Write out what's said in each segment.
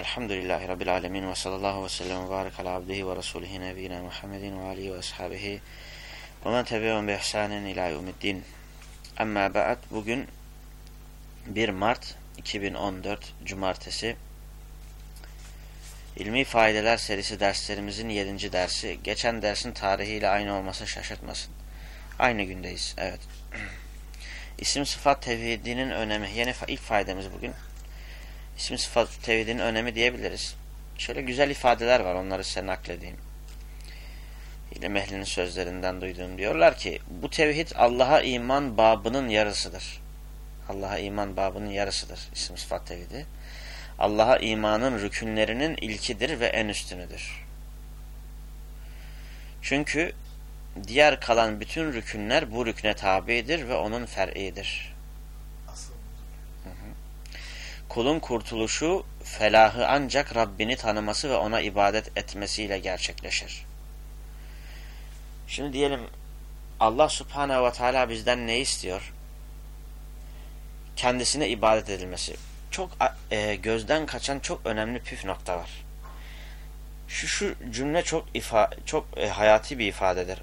Elhamdülillahi Rabbil alemin ve sallallahu ve sellem ve barik ala abdihi ve rasulihi nebiyina Muhammedin ve alihi ve ashabihi ve men tebi'un bi ihsanin ila yevmiddin. Amma ba'd bugün 1 Mart 2014 Cumartesi İlmi Faydeler serisi derslerimizin 7. dersi. Geçen dersin tarihiyle aynı olması şaşırtmasın. Aynı gündeyiz. Evet. İsim sıfat tevhidinin önemi. Yeni ilk faydamız bugün. İsim sıfat tevhidinin önemi diyebiliriz. Şöyle güzel ifadeler var. Onları size nakledeyim. İlim ehlinin sözlerinden duyduğum diyorlar ki bu tevhid Allah'a iman babının yarısıdır. Allah'a iman babının yarısıdır. İsim sıfat tevhidi. Allah'a imanın rükünlerinin ilkidir ve en üstünüdür. Çünkü diğer kalan bütün rükünler bu rükne tabidir ve onun fer'idir. Kulun kurtuluşu, felahı ancak Rabbini tanıması ve ona ibadet etmesiyle gerçekleşir. Şimdi diyelim Allah subhanehu ve teala bizden ne istiyor? Kendisine ibadet edilmesi. Çok e, gözden kaçan çok önemli püf nokta var. Şu, şu cümle çok ifa çok e, hayati bir ifadedir.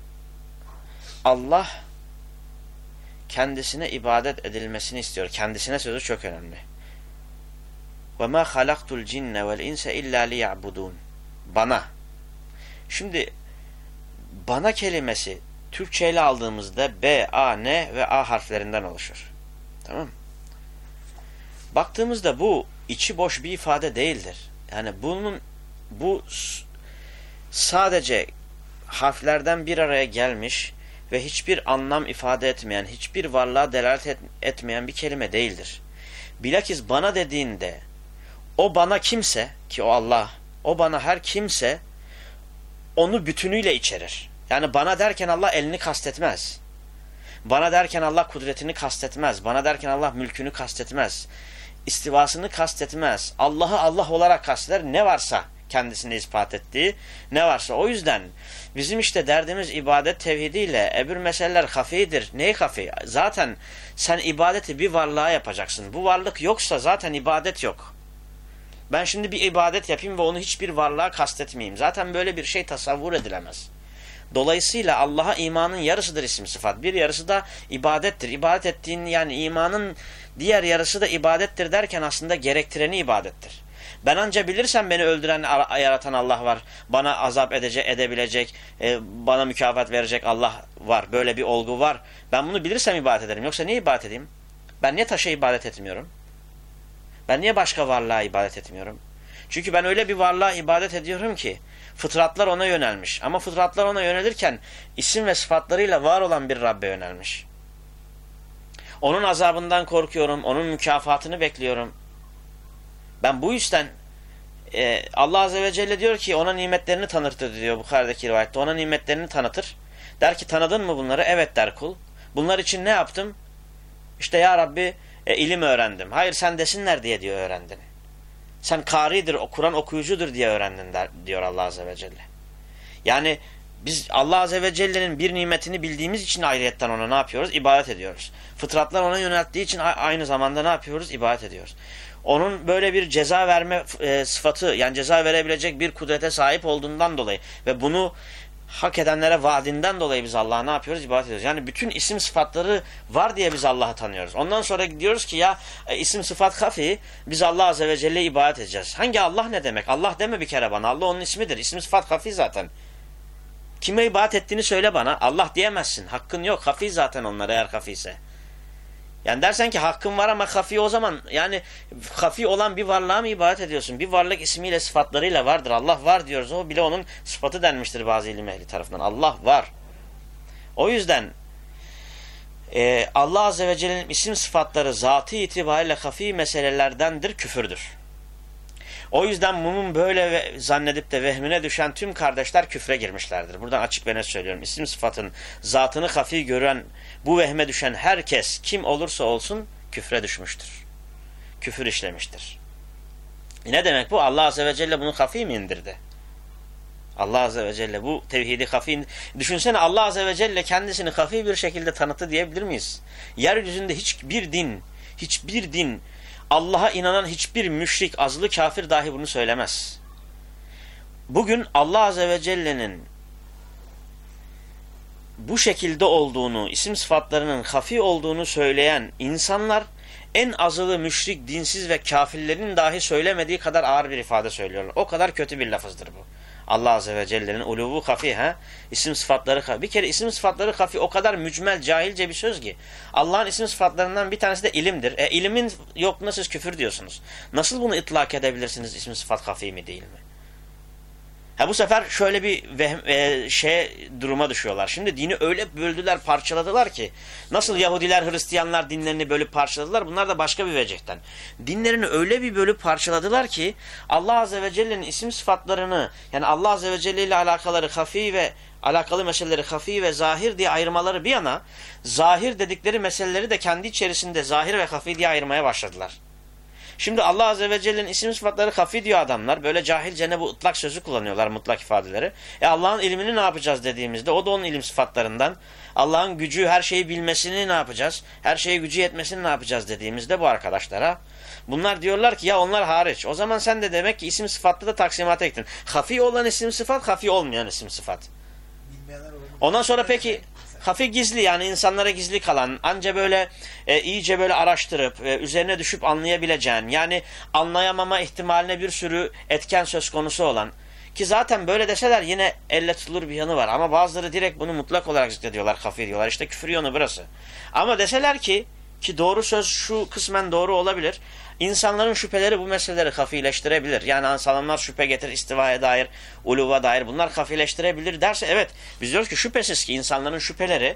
Allah kendisine ibadet edilmesini istiyor. Kendisine sözü çok önemli. Ve ma halaktul cinne vel inse illa liya'budun. Bana. Şimdi bana kelimesi Türkçe ile aldığımızda B, A, N ve A harflerinden oluşur. Tamam Baktığımızda bu içi boş bir ifade değildir. Yani bunun bu sadece harflerden bir araya gelmiş ve hiçbir anlam ifade etmeyen, hiçbir varlığa delalet etmeyen bir kelime değildir. Bilakis bana dediğinde o bana kimse ki o Allah, o bana her kimse onu bütünüyle içerir. Yani bana derken Allah elini kastetmez. Bana derken Allah kudretini kastetmez. Bana derken Allah mülkünü kastetmez. İstivasını kastetmez. Allah'ı Allah olarak kasteder. Ne varsa kendisine ispat ettiği ne varsa. O yüzden bizim işte derdimiz ibadet tevhidiyle öbür meseleler hafidir. Neyi hafi? Zaten sen ibadeti bir varlığa yapacaksın. Bu varlık yoksa zaten ibadet yok. Ben şimdi bir ibadet yapayım ve onu hiçbir varlığa kastetmeyeyim. Zaten böyle bir şey tasavvur edilemez. Dolayısıyla Allah'a imanın yarısıdır isim sıfat. Bir yarısı da ibadettir. İbadet ettiğin yani imanın diğer yarısı da ibadettir derken aslında gerektireni ibadettir. Ben anca bilirsem beni öldüren, yaratan Allah var. Bana azap edecek, edebilecek, e, bana mükafat verecek Allah var. Böyle bir olgu var. Ben bunu bilirsem ibadet ederim. Yoksa niye ibadet edeyim? Ben niye taşa ibadet etmiyorum? Ben niye başka varlığa ibadet etmiyorum? Çünkü ben öyle bir varlığa ibadet ediyorum ki fıtratlar ona yönelmiş. Ama fıtratlar ona yönelirken isim ve sıfatlarıyla var olan bir Rabbe yönelmiş. Onun azabından korkuyorum. Onun mükafatını bekliyorum. Ben bu yüzden e, Allah Azze ve Celle diyor ki ona nimetlerini tanıtır diyor Bukhari'deki rivayette. Ona nimetlerini tanıtır. Der ki tanıdın mı bunları? Evet der kul. Bunlar için ne yaptım? İşte ya Rabbi e, ilim öğrendim. Hayır sen desinler diye diyor öğrendin. Sen karidir, Kur'an okuyucudur diye öğrendin der, diyor Allah Azze ve Celle. Yani biz Allah Azze ve Celle'nin bir nimetini bildiğimiz için ayrıyetten ona ne yapıyoruz? İbadet ediyoruz. Fıtratlar ona yönelttiği için aynı zamanda ne yapıyoruz? İbadet ediyoruz. Onun böyle bir ceza verme e, sıfatı yani ceza verebilecek bir kudrete sahip olduğundan dolayı ve bunu hak edenlere vaadinden dolayı biz Allah'a ne yapıyoruz? İbadet ediyoruz. Yani bütün isim sıfatları var diye biz Allah'ı tanıyoruz. Ondan sonra diyoruz ki ya e, isim sıfat kafi biz Allah Azze ve Celle ibadet edeceğiz. Hangi Allah ne demek? Allah deme bir kere bana. Allah onun ismidir. İsim sıfat kafi zaten. Kime ibadet ettiğini söyle bana. Allah diyemezsin. Hakkın yok. Hafi zaten onlar eğer hafiyse. Yani dersen ki hakkın var ama hafi o zaman yani hafi olan bir varlığa mı ibadet ediyorsun? Bir varlık ismiyle sıfatlarıyla vardır. Allah var diyoruz. O bile onun sıfatı denmiştir bazı ilim ehli tarafından. Allah var. O yüzden e, Allah Azze ve Celle'nin isim sıfatları zatı itibariyle hafi meselelerdendir, küfürdür. O yüzden bunun böyle ve zannedip de vehmine düşen tüm kardeşler küfre girmişlerdir. Buradan açık ve net söylüyorum. İsim sıfatın zatını hafi gören, bu vehme düşen herkes kim olursa olsun küfre düşmüştür. Küfür işlemiştir. E ne demek bu? Allah Azze ve Celle bunu hafi mi indirdi? Allah Azze ve Celle bu tevhidi hafi Düşünsene Allah Azze ve Celle kendisini hafi bir şekilde tanıttı diyebilir miyiz? Yeryüzünde hiçbir din, hiçbir din Allah'a inanan hiçbir müşrik, azılı kafir dahi bunu söylemez. Bugün Allah Azze ve Celle'nin bu şekilde olduğunu, isim sıfatlarının hafi olduğunu söyleyen insanlar en azılı müşrik, dinsiz ve kafirlerin dahi söylemediği kadar ağır bir ifade söylüyorlar. O kadar kötü bir lafızdır bu. Allah Azze ve Celle'nin uluvu hafi ha isim sıfatları hafi. Bir kere isim sıfatları hafi o kadar mücmel, cahilce bir söz ki. Allah'ın isim sıfatlarından bir tanesi de ilimdir. E ilimin yokluğuna siz küfür diyorsunuz. Nasıl bunu itlak edebilirsiniz isim sıfat hafi mi değil mi? Ha bu sefer şöyle bir vehm, e, şey duruma düşüyorlar. Şimdi dini öyle böldüler, parçaladılar ki nasıl Yahudiler, Hristiyanlar dinlerini bölüp parçaladılar. Bunlar da başka bir vecehten. Dinlerini öyle bir bölüp parçaladılar ki Allah Azze ve Celle'nin isim sıfatlarını yani Allah Azze ve Celle ile alakaları hafi ve alakalı meseleleri hafi ve zahir diye ayırmaları bir yana zahir dedikleri meseleleri de kendi içerisinde zahir ve hafi diye ayırmaya başladılar. Şimdi Allah Azze ve Celle'nin isim sıfatları hafi diyor adamlar. Böyle cahilce bu ıtlak sözü kullanıyorlar mutlak ifadeleri. E Allah'ın ilmini ne yapacağız dediğimizde o da onun ilim sıfatlarından. Allah'ın gücü her şeyi bilmesini ne yapacağız? Her şeye gücü yetmesini ne yapacağız dediğimizde bu arkadaşlara. Bunlar diyorlar ki ya onlar hariç. O zaman sen de demek ki isim sıfatlı da taksimata gittin. Hafi olan isim sıfat, hafi olmayan isim sıfat. Ondan sonra peki hafif gizli yani insanlara gizli kalan anca böyle e, iyice böyle araştırıp e, üzerine düşüp anlayabileceğin yani anlayamama ihtimaline bir sürü etken söz konusu olan ki zaten böyle deseler yine elle tutulur bir yanı var. Ama bazıları direkt bunu mutlak olarak zikrediyorlar kafir diyorlar. İşte küfür yonu burası. Ama deseler ki ki doğru söz şu kısmen doğru olabilir. İnsanların şüpheleri bu meseleleri kafileştirebilir. Yani ansalamlar şüphe getir istivaya dair, uluva dair bunlar kafileştirebilir derse evet biz diyoruz ki şüphesiz ki insanların şüpheleri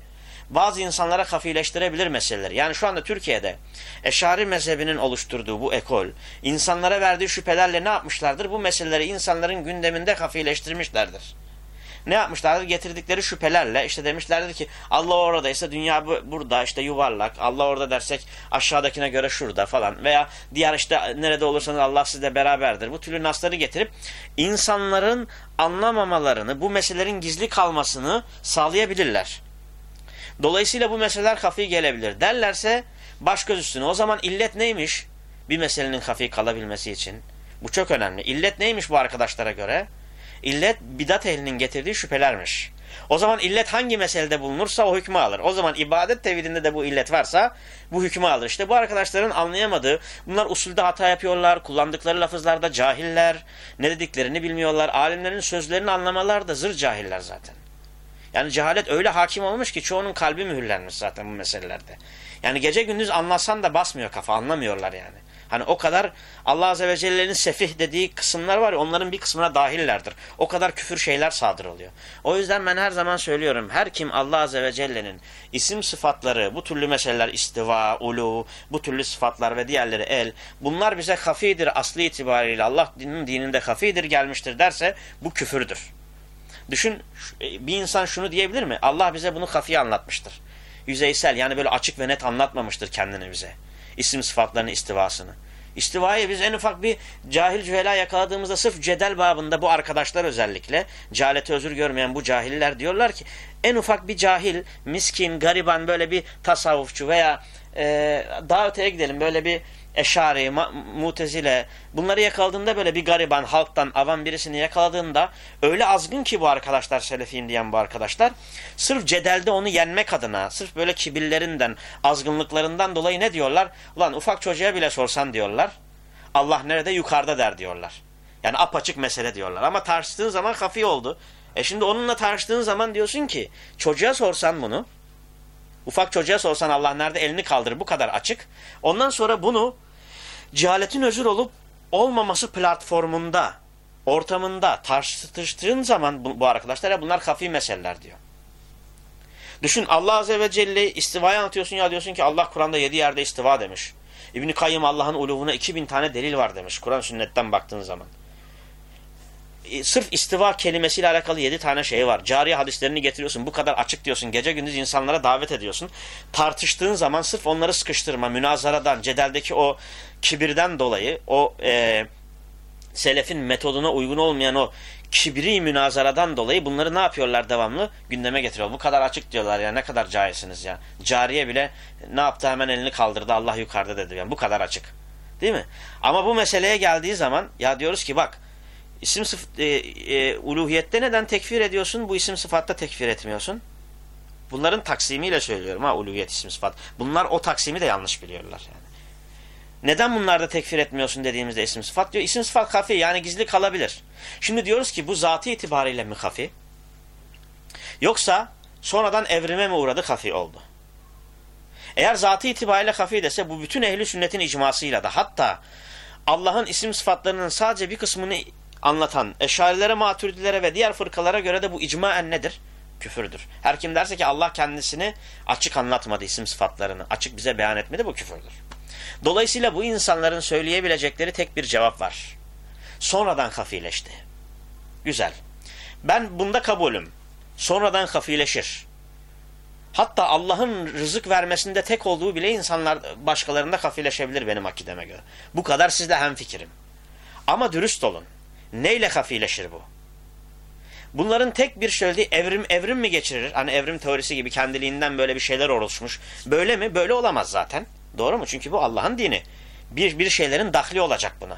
bazı insanlara kafileştirebilir meseleleri. Yani şu anda Türkiye'de Eşari mezhebinin oluşturduğu bu ekol insanlara verdiği şüphelerle ne yapmışlardır? Bu meseleleri insanların gündeminde kafileştirmişlerdir ne yapmışlardır? Getirdikleri şüphelerle işte demişlerdir ki Allah oradaysa dünya burada işte yuvarlak. Allah orada dersek aşağıdakine göre şurada falan. Veya diğer işte nerede olursanız Allah sizle beraberdir. Bu türlü nasları getirip insanların anlamamalarını, bu meselelerin gizli kalmasını sağlayabilirler. Dolayısıyla bu meseleler hafi gelebilir. Derlerse baş göz üstüne. O zaman illet neymiş? Bir meselenin hafi kalabilmesi için. Bu çok önemli. İllet neymiş bu arkadaşlara göre? İllet bidat ehlinin getirdiği şüphelermiş. O zaman illet hangi meselede bulunursa o hükmü alır. O zaman ibadet tevhidinde de bu illet varsa bu hükmü alır. İşte bu arkadaşların anlayamadığı, bunlar usulde hata yapıyorlar, kullandıkları lafızlarda cahiller, ne dediklerini bilmiyorlar. Alimlerin sözlerini anlamalar da zır cahiller zaten. Yani cehalet öyle hakim olmuş ki çoğunun kalbi mühürlenmiş zaten bu meselelerde. Yani gece gündüz anlasan da basmıyor kafa, anlamıyorlar yani. Hani o kadar Allah Azze ve Celle'nin sefih dediği kısımlar var ya onların bir kısmına dahillerdir. O kadar küfür şeyler sadır oluyor. O yüzden ben her zaman söylüyorum her kim Allah Azze ve Celle'nin isim sıfatları bu türlü meseleler istiva, ulu, bu türlü sıfatlar ve diğerleri el bunlar bize hafidir aslı itibariyle Allah dininin dininde hafidir gelmiştir derse bu küfürdür. Düşün e, bir insan şunu diyebilir mi? Allah bize bunu hafiye anlatmıştır. Yüzeysel yani böyle açık ve net anlatmamıştır kendini bize isim sıfatlarının istivasını. İstivayı biz en ufak bir cahil cühela yakaladığımızda sırf cedel babında bu arkadaşlar özellikle cehalete özür görmeyen bu cahiller diyorlar ki en ufak bir cahil, miskin, gariban böyle bir tasavvufçu veya e, daha öteye gidelim böyle bir Eşari, Mutezile bunları yakaladığında böyle bir gariban halktan avam birisini yakaladığında öyle azgın ki bu arkadaşlar Selefiyim diyen bu arkadaşlar sırf cedelde onu yenmek adına sırf böyle kibirlerinden azgınlıklarından dolayı ne diyorlar? Ulan ufak çocuğa bile sorsan diyorlar Allah nerede yukarıda der diyorlar. Yani apaçık mesele diyorlar ama tartıştığın zaman kafi oldu. E şimdi onunla tartıştığın zaman diyorsun ki çocuğa sorsan bunu ufak çocuğa sorsan Allah nerede elini kaldırır bu kadar açık. Ondan sonra bunu cehaletin özür olup olmaması platformunda, ortamında tartıştığın zaman bu, bu arkadaşlar ya bunlar kafi meseleler diyor. Düşün Allah Azze ve Celle istivayı anlatıyorsun ya diyorsun ki Allah Kur'an'da yedi yerde istiva demiş. İbni Kayyım Allah'ın uluvuna iki bin tane delil var demiş Kur'an sünnetten baktığın zaman. E, sırf istiva kelimesiyle alakalı yedi tane şey var. Cariye hadislerini getiriyorsun. Bu kadar açık diyorsun. Gece gündüz insanlara davet ediyorsun. Tartıştığın zaman sırf onları sıkıştırma, münazaradan, cedeldeki o kibirden dolayı, o e, selefin metoduna uygun olmayan o kibri münazaradan dolayı bunları ne yapıyorlar devamlı? Gündeme getiriyor. Bu kadar açık diyorlar ya ne kadar cahilsiniz ya. Cariye bile ne yaptı hemen elini kaldırdı Allah yukarıda dedi. Yani bu kadar açık. Değil mi? Ama bu meseleye geldiği zaman ya diyoruz ki bak isim sıf e, e, uluhiyette neden tekfir ediyorsun? Bu isim sıfatta tekfir etmiyorsun. Bunların taksimiyle söylüyorum ha uluhiyet isim sıfat. Bunlar o taksimi de yanlış biliyorlar yani. Neden bunlarda tekfir etmiyorsun dediğimizde isim sıfat diyor. İsim sıfat hafi yani gizli kalabilir. Şimdi diyoruz ki bu zatı itibariyle mi hafi? Yoksa sonradan evrime mi uğradı hafi oldu? Eğer zatı itibariyle hafi dese bu bütün ehli sünnetin icmasıyla da hatta Allah'ın isim sıfatlarının sadece bir kısmını anlatan eşarilere, maturidilere ve diğer fırkalara göre de bu icmaen nedir? Küfürdür. Her kim derse ki Allah kendisini açık anlatmadı isim sıfatlarını, açık bize beyan etmedi bu küfürdür. Dolayısıyla bu insanların söyleyebilecekleri tek bir cevap var. Sonradan hafileşti. Güzel. Ben bunda kabulüm. Sonradan hafileşir. Hatta Allah'ın rızık vermesinde tek olduğu bile insanlar başkalarında hafileşebilir benim akideme göre. Bu kadar sizle hemfikirim. Ama dürüst olun. Neyle hafileşir bu? Bunların tek bir söylediği evrim evrim mi geçirir? Hani evrim teorisi gibi kendiliğinden böyle bir şeyler oluşmuş. Böyle mi? Böyle olamaz zaten. Doğru mu? Çünkü bu Allah'ın dini. Bir, bir şeylerin dahli olacak buna.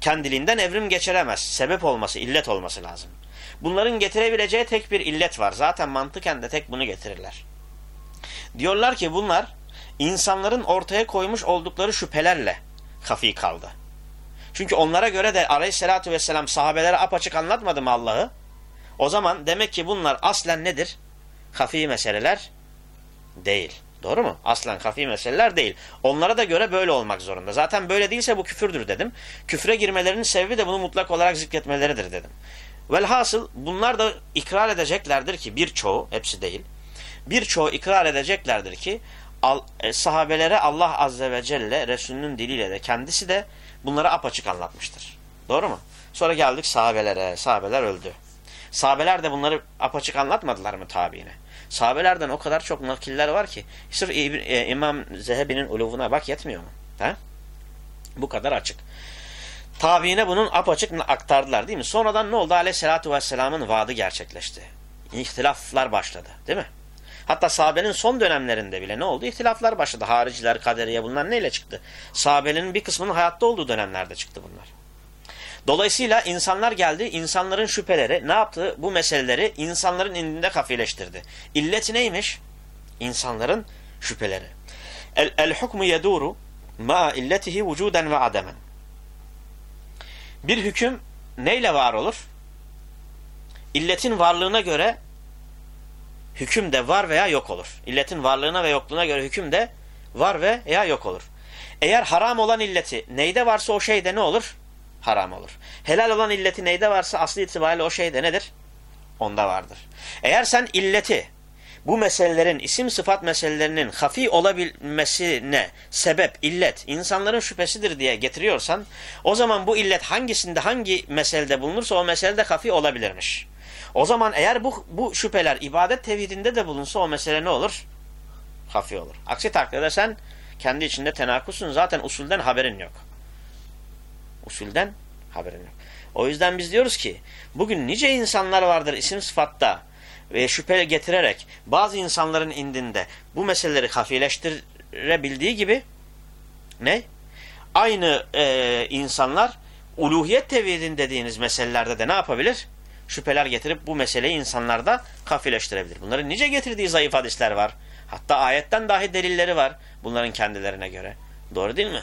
Kendiliğinden evrim geçiremez. Sebep olması, illet olması lazım. Bunların getirebileceği tek bir illet var. Zaten mantıken de tek bunu getirirler. Diyorlar ki bunlar insanların ortaya koymuş oldukları şüphelerle kafi kaldı. Çünkü onlara göre de aleyhissalatü vesselam sahabelere apaçık anlatmadı mı Allah'ı? O zaman demek ki bunlar aslen nedir? Hafi meseleler değil. Doğru mu? Aslen hafi meseleler değil. Onlara da göre böyle olmak zorunda. Zaten böyle değilse bu küfürdür dedim. Küfre girmelerinin sebebi de bunu mutlak olarak zikretmeleridir dedim. Velhasıl bunlar da ikrar edeceklerdir ki birçoğu, hepsi değil, birçoğu ikrar edeceklerdir ki e, sahabelere Allah Azze ve Celle Resulünün diliyle de kendisi de bunları apaçık anlatmıştır. Doğru mu? Sonra geldik sahabelere. Sahabeler öldü. Sahabeler de bunları apaçık anlatmadılar mı tabiine? Sahabelerden o kadar çok nakiller var ki sırf e, İmam Zehebi'nin uluvuna bak yetmiyor mu? He? Bu kadar açık. Tabiine bunun apaçık aktardılar değil mi? Sonradan ne oldu? Aleyhisselatü Vesselam'ın vaadi gerçekleşti. İhtilaflar başladı değil mi? Hatta sahabenin son dönemlerinde bile ne oldu? İhtilaflar başladı. Hariciler, kaderiye bunlar neyle çıktı? Sahabenin bir kısmının hayatta olduğu dönemlerde çıktı bunlar. Dolayısıyla insanlar geldi, insanların şüpheleri ne yaptı? Bu meseleleri insanların indinde kafileştirdi. İlleti neymiş? İnsanların şüpheleri. El, el yeduru ma illetihi vücuden ve ademen. Bir hüküm neyle var olur? İlletin varlığına göre hüküm de var veya yok olur. İlletin varlığına ve yokluğuna göre hüküm de var veya yok olur. Eğer haram olan illeti neyde varsa o şeyde ne olur? Haram olur. Helal olan illeti neyde varsa aslı itibariyle o şeyde nedir? Onda vardır. Eğer sen illeti bu meselelerin, isim sıfat meselelerinin hafi olabilmesine sebep, illet, insanların şüphesidir diye getiriyorsan, o zaman bu illet hangisinde, hangi meselede bulunursa o meselede hafi olabilirmiş. O zaman eğer bu, bu şüpheler ibadet tevhidinde de bulunsa o mesele ne olur? Hafi olur. Aksi takdirde sen kendi içinde tenakusun. Zaten usulden haberin yok. Usulden haberin yok. O yüzden biz diyoruz ki bugün nice insanlar vardır isim sıfatta ve şüphe getirerek bazı insanların indinde bu meseleleri hafileştirebildiği gibi ne? Aynı e, insanlar uluhiyet tevhidin dediğiniz meselelerde de ne yapabilir? Şüpheler getirip bu meseleyi insanlarda kafileştirebilir. Bunların nice getirdiği zayıf hadisler var. Hatta ayetten dahi delilleri var bunların kendilerine göre. Doğru değil mi?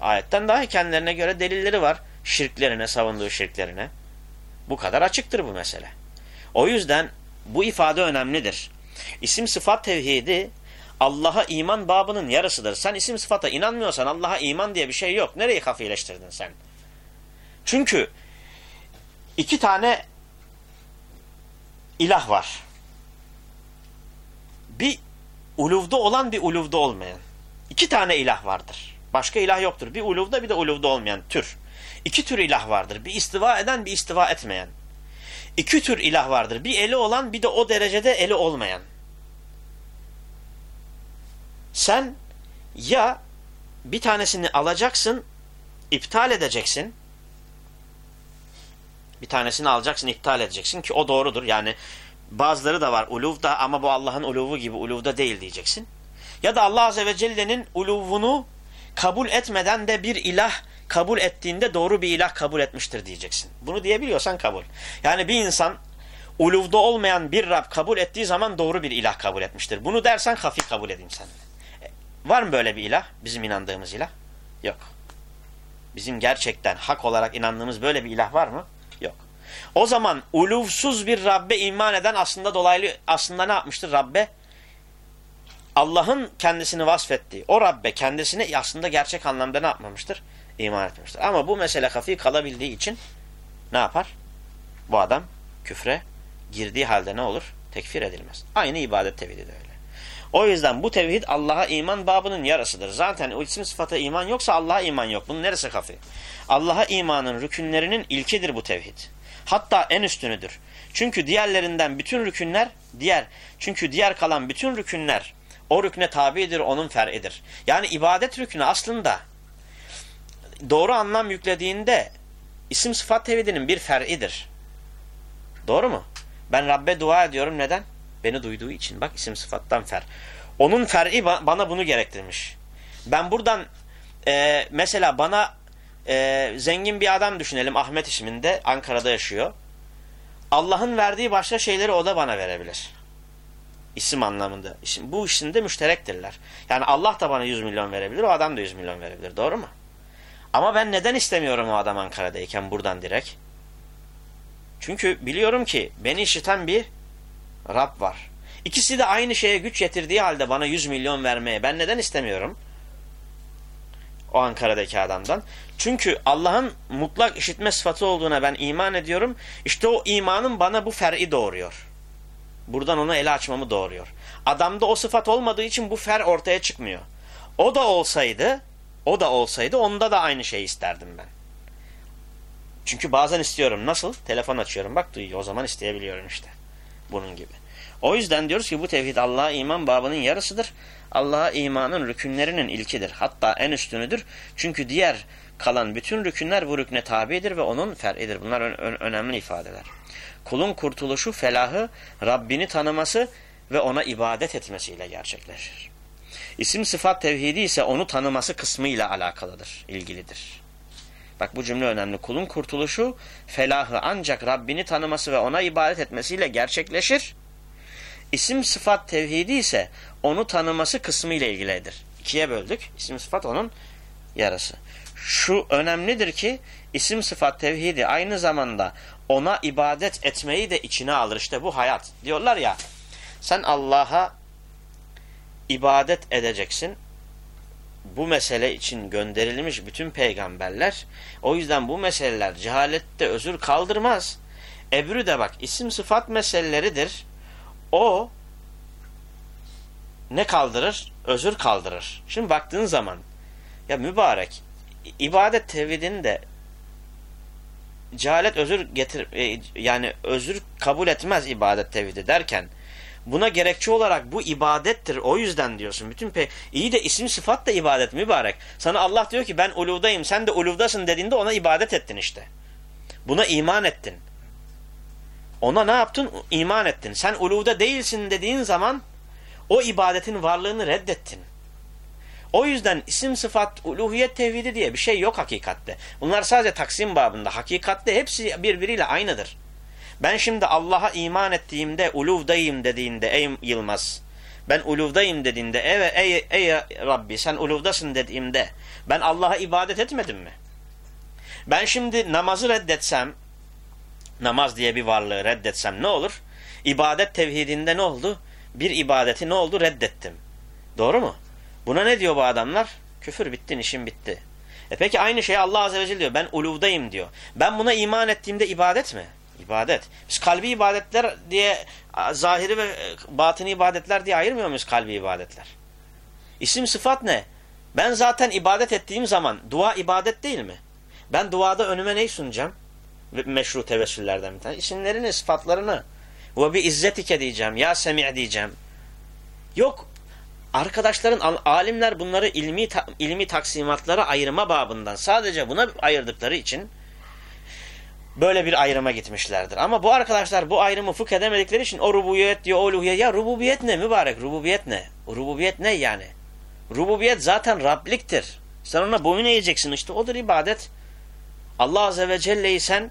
Ayetten dahi kendilerine göre delilleri var. Şirklerine, savunduğu şirklerine. Bu kadar açıktır bu mesele. O yüzden bu ifade önemlidir. İsim sıfat tevhidi Allah'a iman babının yarısıdır. Sen isim sıfata inanmıyorsan Allah'a iman diye bir şey yok. Nereyi kafileştirdin sen? Çünkü iki tane ilah var. Bir uluvda olan bir uluvda olmayan. İki tane ilah vardır. Başka ilah yoktur. Bir uluvda bir de uluvda olmayan tür. İki tür ilah vardır. Bir istiva eden bir istiva etmeyen. İki tür ilah vardır. Bir eli olan bir de o derecede eli olmayan. Sen ya bir tanesini alacaksın, iptal edeceksin. Bir tanesini alacaksın, iptal edeceksin ki o doğrudur. Yani bazıları da var uluvda ama bu Allah'ın uluvu gibi uluvda değil diyeceksin. Ya da Allah Azze ve Celle'nin uluvunu kabul etmeden de bir ilah kabul ettiğinde doğru bir ilah kabul etmiştir diyeceksin. Bunu diyebiliyorsan kabul. Yani bir insan uluvda olmayan bir Rab kabul ettiği zaman doğru bir ilah kabul etmiştir. Bunu dersen hafi kabul edeyim seninle. Var mı böyle bir ilah? Bizim inandığımız ilah? Yok. Bizim gerçekten hak olarak inandığımız böyle bir ilah var mı? O zaman uluvsuz bir Rabbe iman eden aslında dolaylı aslında ne yapmıştır Rabbe? Allah'ın kendisini vasfettiği o Rabbe kendisini aslında gerçek anlamda ne yapmamıştır? İman etmemiştir. Ama bu mesele hafif kalabildiği için ne yapar? Bu adam küfre girdiği halde ne olur? Tekfir edilmez. Aynı ibadet tevhidi de öyle. O yüzden bu tevhid Allah'a iman babının yarısıdır. Zaten o isim sıfata iman yoksa Allah'a iman yok. Bunun neresi kafi? Allah'a imanın rükünlerinin ilkidir bu tevhid. Hatta en üstünüdür. Çünkü diğerlerinden bütün rükünler diğer çünkü diğer kalan bütün rükünler o rükne tabidir, onun fer'idir. Yani ibadet rükünü aslında doğru anlam yüklediğinde isim sıfat tevhidinin bir fer'idir. Doğru mu? Ben Rabbe dua ediyorum. Neden? Beni duyduğu için. Bak isim sıfattan fer. Onun fer'i bana bunu gerektirmiş. Ben buradan e, mesela bana e, zengin bir adam düşünelim Ahmet isminde Ankara'da yaşıyor. Allah'ın verdiği başka şeyleri o da bana verebilir. İsim anlamında. İsim, bu işinde müşterektirler. Yani Allah da bana 100 milyon verebilir, o adam da 100 milyon verebilir. Doğru mu? Ama ben neden istemiyorum o adam Ankara'dayken buradan direkt? Çünkü biliyorum ki beni işiten bir Rab var. İkisi de aynı şeye güç yetirdiği halde bana 100 milyon vermeye ben neden istemiyorum? O Ankara'daki adamdan. Çünkü Allah'ın mutlak işitme sıfatı olduğuna ben iman ediyorum. İşte o imanın bana bu fer'i doğuruyor. Buradan onu ele açmamı doğuruyor. Adamda o sıfat olmadığı için bu fer ortaya çıkmıyor. O da olsaydı, o da olsaydı onda da aynı şeyi isterdim ben. Çünkü bazen istiyorum. Nasıl? Telefon açıyorum. Bak duyuyor. O zaman isteyebiliyorum işte. Bunun gibi. O yüzden diyoruz ki bu tevhid Allah'a iman babının yarısıdır. Allah'a imanın rükünlerinin ilkidir. Hatta en üstünüdür. Çünkü diğer kalan bütün rükünler bu rükne tabidir ve onun fer'idir. Bunlar önemli ifadeler. Kulun kurtuluşu, felahı, Rabbini tanıması ve ona ibadet etmesiyle gerçekleşir. İsim sıfat tevhidi ise onu tanıması kısmıyla alakalıdır, ilgilidir. Bak bu cümle önemli. Kulun kurtuluşu, felahı ancak Rabbini tanıması ve ona ibadet etmesiyle gerçekleşir. İsim sıfat tevhidi ise onu tanıması kısmı ile ilgilidir. İkiye böldük. İsim sıfat onun yarısı. Şu önemlidir ki isim sıfat tevhidi aynı zamanda ona ibadet etmeyi de içine alır. İşte bu hayat. Diyorlar ya sen Allah'a ibadet edeceksin bu mesele için gönderilmiş bütün peygamberler o yüzden bu meseleler cehalette özür kaldırmaz. Ebru de bak isim sıfat meseleleridir. O ne kaldırır? Özür kaldırır. Şimdi baktığın zaman ya mübarek ibadet tevhidinde cehalet özür getir e, yani özür kabul etmez ibadet tevhidi derken Buna gerekçe olarak bu ibadettir. O yüzden diyorsun. Bütün pe iyi de isim sıfat da ibadet mübarek. Sana Allah diyor ki ben uluvdayım sen de uluvdasın dediğinde ona ibadet ettin işte. Buna iman ettin. Ona ne yaptın? İman ettin. Sen uluvda değilsin dediğin zaman o ibadetin varlığını reddettin. O yüzden isim sıfat uluhiyet tevhidi diye bir şey yok hakikatte. Bunlar sadece taksim babında. Hakikatte hepsi birbiriyle aynıdır. Ben şimdi Allah'a iman ettiğimde uluvdayım dediğinde ey Yılmaz ben uluvdayım dediğinde evet ey, ey Rabbi sen uluvdasın dediğimde ben Allah'a ibadet etmedim mi? Ben şimdi namazı reddetsem namaz diye bir varlığı reddetsem ne olur? İbadet tevhidinde ne oldu? Bir ibadeti ne oldu? Reddettim. Doğru mu? Buna ne diyor bu adamlar? Küfür bittin, işin bitti. E peki aynı şey Allah Azze ve Celle diyor. Ben uluvdayım diyor. Ben buna iman ettiğimde ibadet mi? İbadet. Biz kalbi ibadetler diye zahiri ve batini ibadetler diye ayırmıyor muyuz kalbi ibadetler? İsim sıfat ne? Ben zaten ibadet ettiğim zaman dua ibadet değil mi? Ben duada önüme neyi sunacağım? Meşru tevessüllerden bir tane. İsimlerini, sıfatlarını. Ve bir izzetike diyeceğim. Ya semi' diyeceğim. Yok. Arkadaşların, alimler bunları ilmi, ilmi taksimatlara ayırma babından sadece buna ayırdıkları için böyle bir ayrıma gitmişlerdir. Ama bu arkadaşlar bu ayrımı fıkh edemedikleri için o rububiyet diyor, o uluhiyet. Ya rububiyet ne mübarek? Rububiyet ne? Rububiyet ne yani? Rububiyet zaten Rabliktir. Sen ona boyun eğeceksin işte odur ibadet. Allah Azze ve Celle'yi sen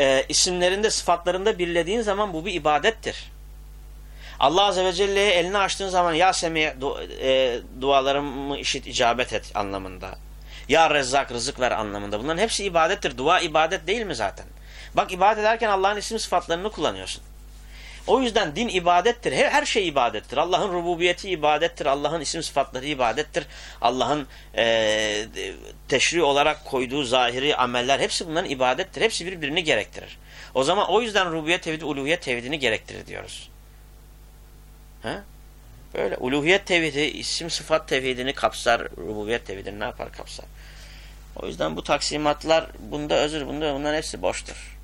e, isimlerinde sıfatlarında birlediğin zaman bu bir ibadettir. Allah Azze ve Celle'ye elini açtığın zaman ya Semi du e, dualarımı işit icabet et anlamında. Ya Rezzak rızık ver anlamında. Bunların hepsi ibadettir. Dua ibadet değil mi zaten? Bak ibadet ederken Allah'ın isim sıfatlarını kullanıyorsun. O yüzden din ibadettir. Her, her şey ibadettir. Allah'ın rububiyeti ibadettir. Allah'ın isim sıfatları ibadettir. Allah'ın e, teşri olarak koyduğu zahiri ameller hepsi bunların ibadettir. Hepsi birbirini gerektirir. O zaman o yüzden rububiyet tevhidi, uluhiyet tevhidini gerektirir diyoruz. Ha? Böyle uluhiyet tevhidi, isim sıfat tevhidini kapsar, rububiyet tevhidini ne yapar kapsar. O yüzden bu taksimatlar bunda özür, bunda bunların hepsi boştur.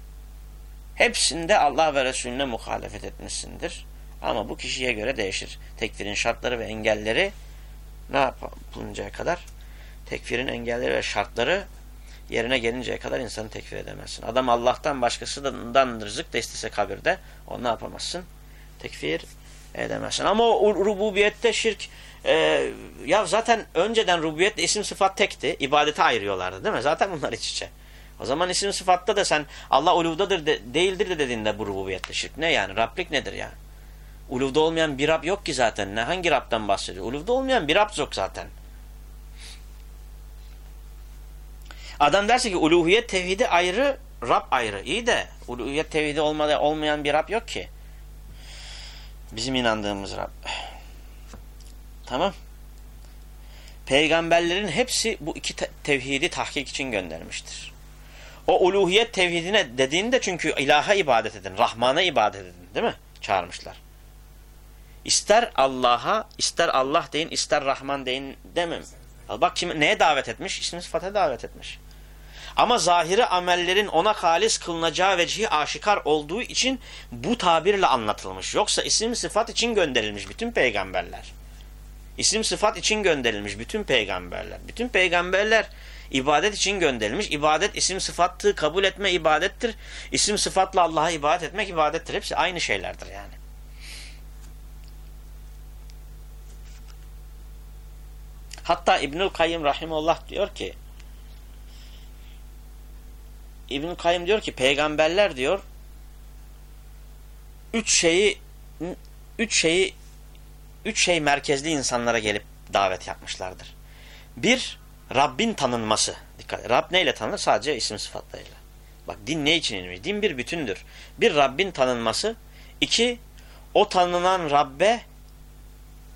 Hepsinde Allah ve Resulüne muhalefet etmişsindir. Ama bu kişiye göre değişir. Tekfirin şartları ve engelleri ne yapılıncaya kadar? Tekfirin engelleri ve şartları yerine gelinceye kadar insanı tekfir edemezsin. Adam Allah'tan başkasından rızık da istese kabirde onu ne yapamazsın? Tekfir edemezsin. Ama rububiyette şirk e, ya zaten önceden rububiyetle isim sıfat tekti. ibadete ayırıyorlardı değil mi? Zaten bunlar iç içe. O zaman isim sıfatta da sen Allah uluvdadır de, değildir de dediğinde bu rububiyette şirk ne yani? Rablik nedir ya? Uluvda olmayan bir Rab yok ki zaten. Ne hangi Rab'dan bahsediyor? Uluvda olmayan bir Rab yok zaten. Adam derse ki uluhiyet tevhidi ayrı, Rab ayrı. İyi de uluhiyet tevhidi olmayan bir Rab yok ki. Bizim inandığımız Rab. Tamam. Peygamberlerin hepsi bu iki tevhidi tahkik için göndermiştir. O uluhiyet tevhidine dediğinde çünkü ilaha ibadet edin, Rahman'a ibadet edin değil mi? Çağırmışlar. İster Allah'a, ister Allah deyin, ister Rahman deyin demem. Bak kim neye davet etmiş? İsmi sıfata davet etmiş. Ama zahiri amellerin ona halis kılınacağı vecihi aşikar olduğu için bu tabirle anlatılmış. Yoksa isim sıfat için gönderilmiş bütün peygamberler. İsim sıfat için gönderilmiş bütün peygamberler. Bütün peygamberler ibadet için gönderilmiş. İbadet isim sıfattı, kabul etme ibadettir. İsim sıfatla Allah'a ibadet etmek ibadettir. Hepsi aynı şeylerdir yani. Hatta İbnül Kayyım Rahimullah diyor ki İbnül Kayyım diyor ki peygamberler diyor üç şeyi üç şeyi üç şey merkezli insanlara gelip davet yapmışlardır. Bir, Rabbin tanınması. Dikkat. Rab neyle tanınır? Sadece isim sıfatlarıyla. Bak din ne için inmiş? Din bir bütündür. Bir Rabbin tanınması. iki o tanınan Rabbe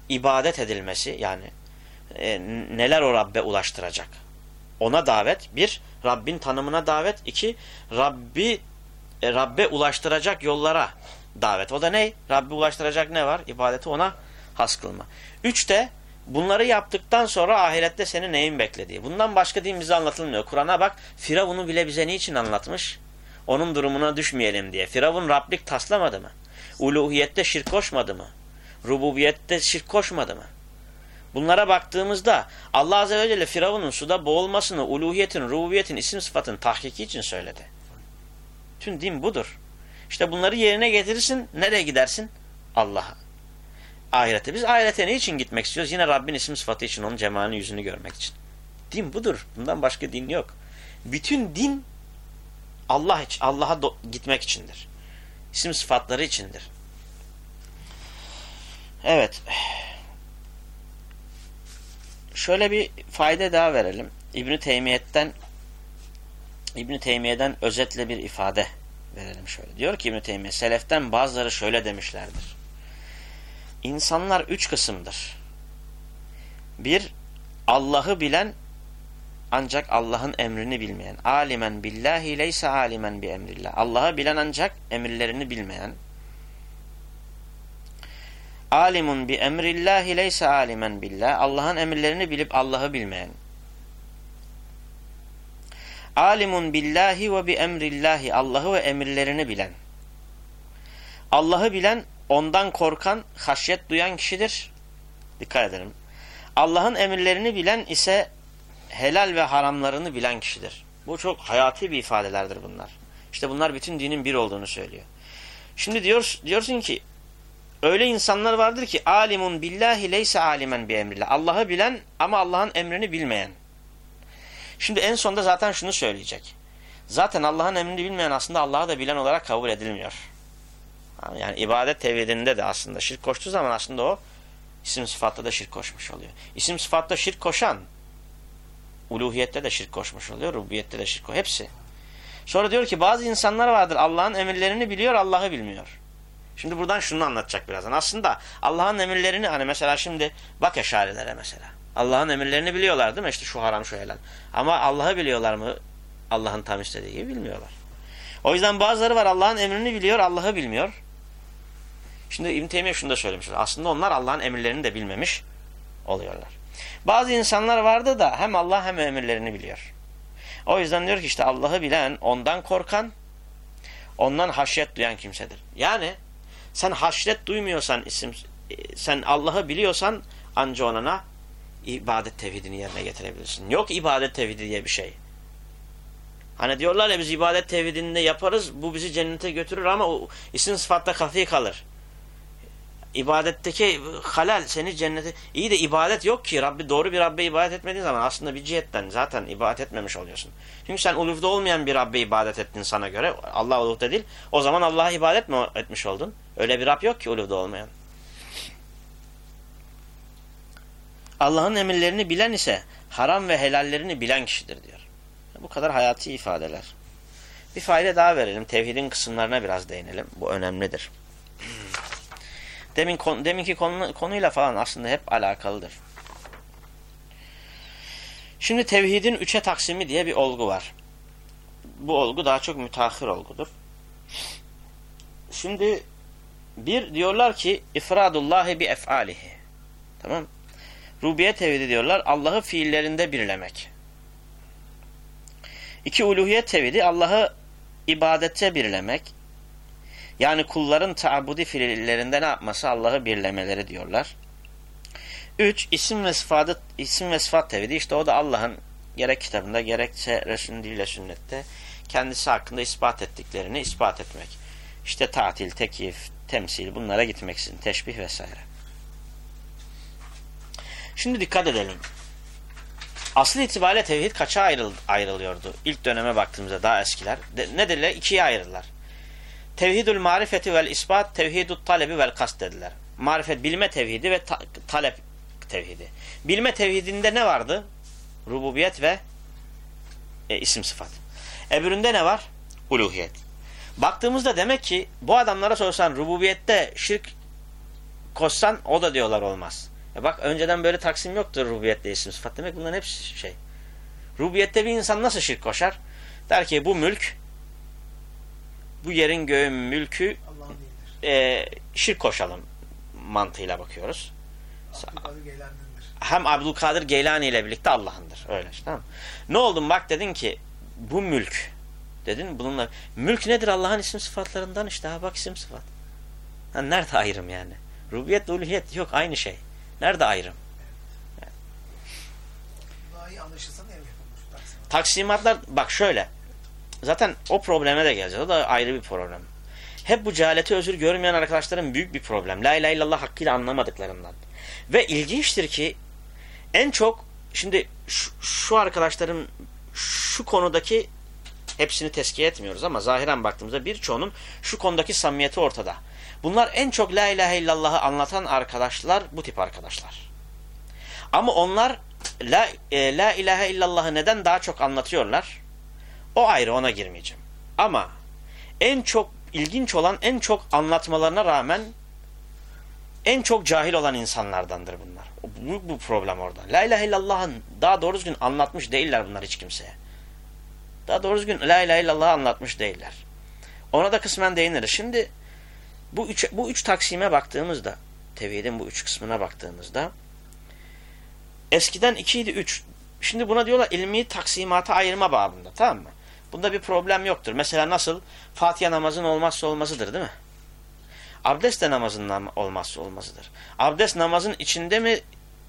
ibadet edilmesi. Yani e, neler o Rabbe ulaştıracak? Ona davet. Bir, Rabbin tanımına davet. iki Rabbi e, Rabbe ulaştıracak yollara davet. O da ne? Rabbi ulaştıracak ne var? İbadeti ona has kılma. Üç de Bunları yaptıktan sonra ahirette seni neyin beklediği. Bundan başka din bize anlatılmıyor. Kur'an'a bak Firavun'u bile bize niçin anlatmış? Onun durumuna düşmeyelim diye. Firavun Rablik taslamadı mı? Uluhiyette şirk koşmadı mı? Rububiyette şirk koşmadı mı? Bunlara baktığımızda Allah Azze ve Celle Firavun'un suda boğulmasını, uluhiyetin, rububiyetin, isim sıfatın tahkiki için söyledi. Tüm din budur. İşte bunları yerine getirirsin, nereye gidersin? Allah'a ahirete. Biz ahirete ne için gitmek istiyoruz? Yine Rabbin isim sıfatı için, onun cemalinin yüzünü görmek için. Din budur. Bundan başka din yok. Bütün din Allah için, Allah'a gitmek içindir. İsim sıfatları içindir. Evet. Şöyle bir fayda daha verelim. İbn Teymiye'den İbn Teymiye'den özetle bir ifade verelim şöyle. Diyor ki İbn Teymiye seleften bazıları şöyle demişlerdir. İnsanlar üç kısımdır. Bir, Allah'ı bilen ancak Allah'ın emrini bilmeyen. Alimen billahi leyse alimen bi emrillah. Allah'ı bilen ancak emirlerini bilmeyen. Alimun bi emrillahi leyse alimen billah. Allah'ın emirlerini bilip Allah'ı bilmeyen. Alimun billahi ve bi emrillahi. Allah'ı ve emirlerini bilen. Allah'ı bilen ondan korkan, haşyet duyan kişidir. Dikkat edelim. Allah'ın emirlerini bilen ise helal ve haramlarını bilen kişidir. Bu çok hayati bir ifadelerdir bunlar. İşte bunlar bütün dinin bir olduğunu söylüyor. Şimdi diyor, diyorsun ki öyle insanlar vardır ki alimun billahi leyse alimen bi emrillah. Allah'ı bilen ama Allah'ın emrini bilmeyen. Şimdi en sonda zaten şunu söyleyecek. Zaten Allah'ın emrini bilmeyen aslında Allah'ı da bilen olarak kabul edilmiyor. Yani ibadet tevhidinde de aslında şirk koştuğu zaman aslında o isim sıfatta da şirk koşmuş oluyor. İsim sıfatta şirk koşan uluhiyette de şirk koşmuş oluyor, rububiyette de şirk koşuyor. Hepsi. Sonra diyor ki bazı insanlar vardır Allah'ın emirlerini biliyor, Allah'ı bilmiyor. Şimdi buradan şunu anlatacak birazdan. Aslında Allah'ın emirlerini hani mesela şimdi bak eşarilere mesela. Allah'ın emirlerini biliyorlar değil mi? İşte şu haram şu helal. Ama Allah'ı biliyorlar mı? Allah'ın tam istediği gibi bilmiyorlar. O yüzden bazıları var Allah'ın emrini biliyor, Allah'ı bilmiyor. Şimdi İbn Teymiye şunu da söylemiş. Aslında onlar Allah'ın emirlerini de bilmemiş oluyorlar. Bazı insanlar vardı da hem Allah hem emirlerini biliyor. O yüzden diyor ki işte Allah'ı bilen, ondan korkan, ondan haşyet duyan kimsedir. Yani sen haşyet duymuyorsan, isim, sen Allah'ı biliyorsan anca onana ibadet tevhidini yerine getirebilirsin. Yok ibadet tevhidi diye bir şey. Hani diyorlar ya biz ibadet tevhidini yaparız, bu bizi cennete götürür ama o isim sıfatta kafi kalır ibadetteki halal seni cennete iyi de ibadet yok ki Rabbi doğru bir Rabbe ibadet etmediğin zaman aslında bir cihetten zaten ibadet etmemiş oluyorsun. Çünkü sen ulufda olmayan bir Rabbe ibadet ettin sana göre Allah ulufda değil. O zaman Allah'a ibadet mi etmiş oldun? Öyle bir Rab yok ki ulufda olmayan. Allah'ın emirlerini bilen ise haram ve helallerini bilen kişidir diyor. Bu kadar hayati ifadeler. Bir fayda daha verelim. Tevhidin kısımlarına biraz değinelim. Bu önemlidir. Demin deminki konu, konuyla falan aslında hep alakalıdır. Şimdi tevhidin üçe taksimi diye bir olgu var. Bu olgu daha çok müteahhir olgudur. Şimdi bir diyorlar ki ifradullahi bi ef'alihi. Tamam? Rubiyet tevhidi diyorlar. Allah'ı fiillerinde birlemek. İki uluhiyet tevhidi Allah'ı ibadette birlemek. Yani kulların taabudi fiillerinde ne yapması? Allah'ı birlemeleri diyorlar. Üç, isim ve isim ve sıfat tevhidi. İşte o da Allah'ın gerek kitabında gerekse Resulüyle sünnette kendisi hakkında ispat ettiklerini ispat etmek. İşte tatil, tekif, temsil bunlara gitmeksin. Teşbih vesaire. Şimdi dikkat edelim. Asıl itibariyle tevhid kaça ayrıl ayrılıyordu? İlk döneme baktığımızda daha eskiler. De, ne dediler? İkiye ayrılırlar. Tevhidül marifeti vel ispat, tevhidül talebi vel kast dediler. Marifet bilme tevhidi ve ta talep tevhidi. Bilme tevhidinde ne vardı? Rububiyet ve e, isim sıfat. Öbüründe ne var? Uluhiyet. Baktığımızda demek ki bu adamlara sorsan rububiyette şirk koşsan o da diyorlar olmaz. E bak önceden böyle taksim yoktur rububiyette isim sıfat. Demek bunların hepsi şey. Rububiyette bir insan nasıl şirk koşar? Der ki bu mülk bu yerin göğün mülkü e, şirk koşalım mantığıyla bakıyoruz. Hem Abdülkadir Geylani ile birlikte Allah'ındır. Öyle işte, tamam Ne oldu bak dedin ki bu mülk dedin bununla mülk nedir Allah'ın isim sıfatlarından işte ha bak isim sıfat. Ha, nerede ayrım yani? Rubiyet uluhiyet yok aynı şey. Nerede ayrım? Yani. Taksimatlar bak şöyle Zaten o probleme de geleceğiz. O da ayrı bir problem. Hep bu cehaleti özür görmeyen arkadaşların büyük bir problem. La ilahe illallah hakkıyla anlamadıklarından. Ve ilginçtir ki en çok şimdi şu, şu arkadaşların şu konudaki hepsini teskiye etmiyoruz ama zahiren baktığımızda birçoğunun şu konudaki samimiyeti ortada. Bunlar en çok la ilahe illallah'ı anlatan arkadaşlar bu tip arkadaşlar. Ama onlar la, e, la ilahe illallah'ı neden daha çok anlatıyorlar? O ayrı ona girmeyeceğim. Ama en çok ilginç olan en çok anlatmalarına rağmen en çok cahil olan insanlardandır bunlar. Bu, bu problem orada. La ilahe illallah'ın daha doğru düzgün anlatmış değiller bunlar hiç kimseye. Daha doğru düzgün la ilahe illallah'ı anlatmış değiller. Ona da kısmen değiniriz. Şimdi bu üç, bu üç taksime baktığımızda tevhidin bu üç kısmına baktığımızda eskiden ikiydi üç. Şimdi buna diyorlar ilmi taksimata ayırma babında tamam mı? Bunda bir problem yoktur. Mesela nasıl? Fatiha namazın olmazsa olmazıdır değil mi? Abdest de namazın olmazsa olmazıdır. Abdest namazın içinde mi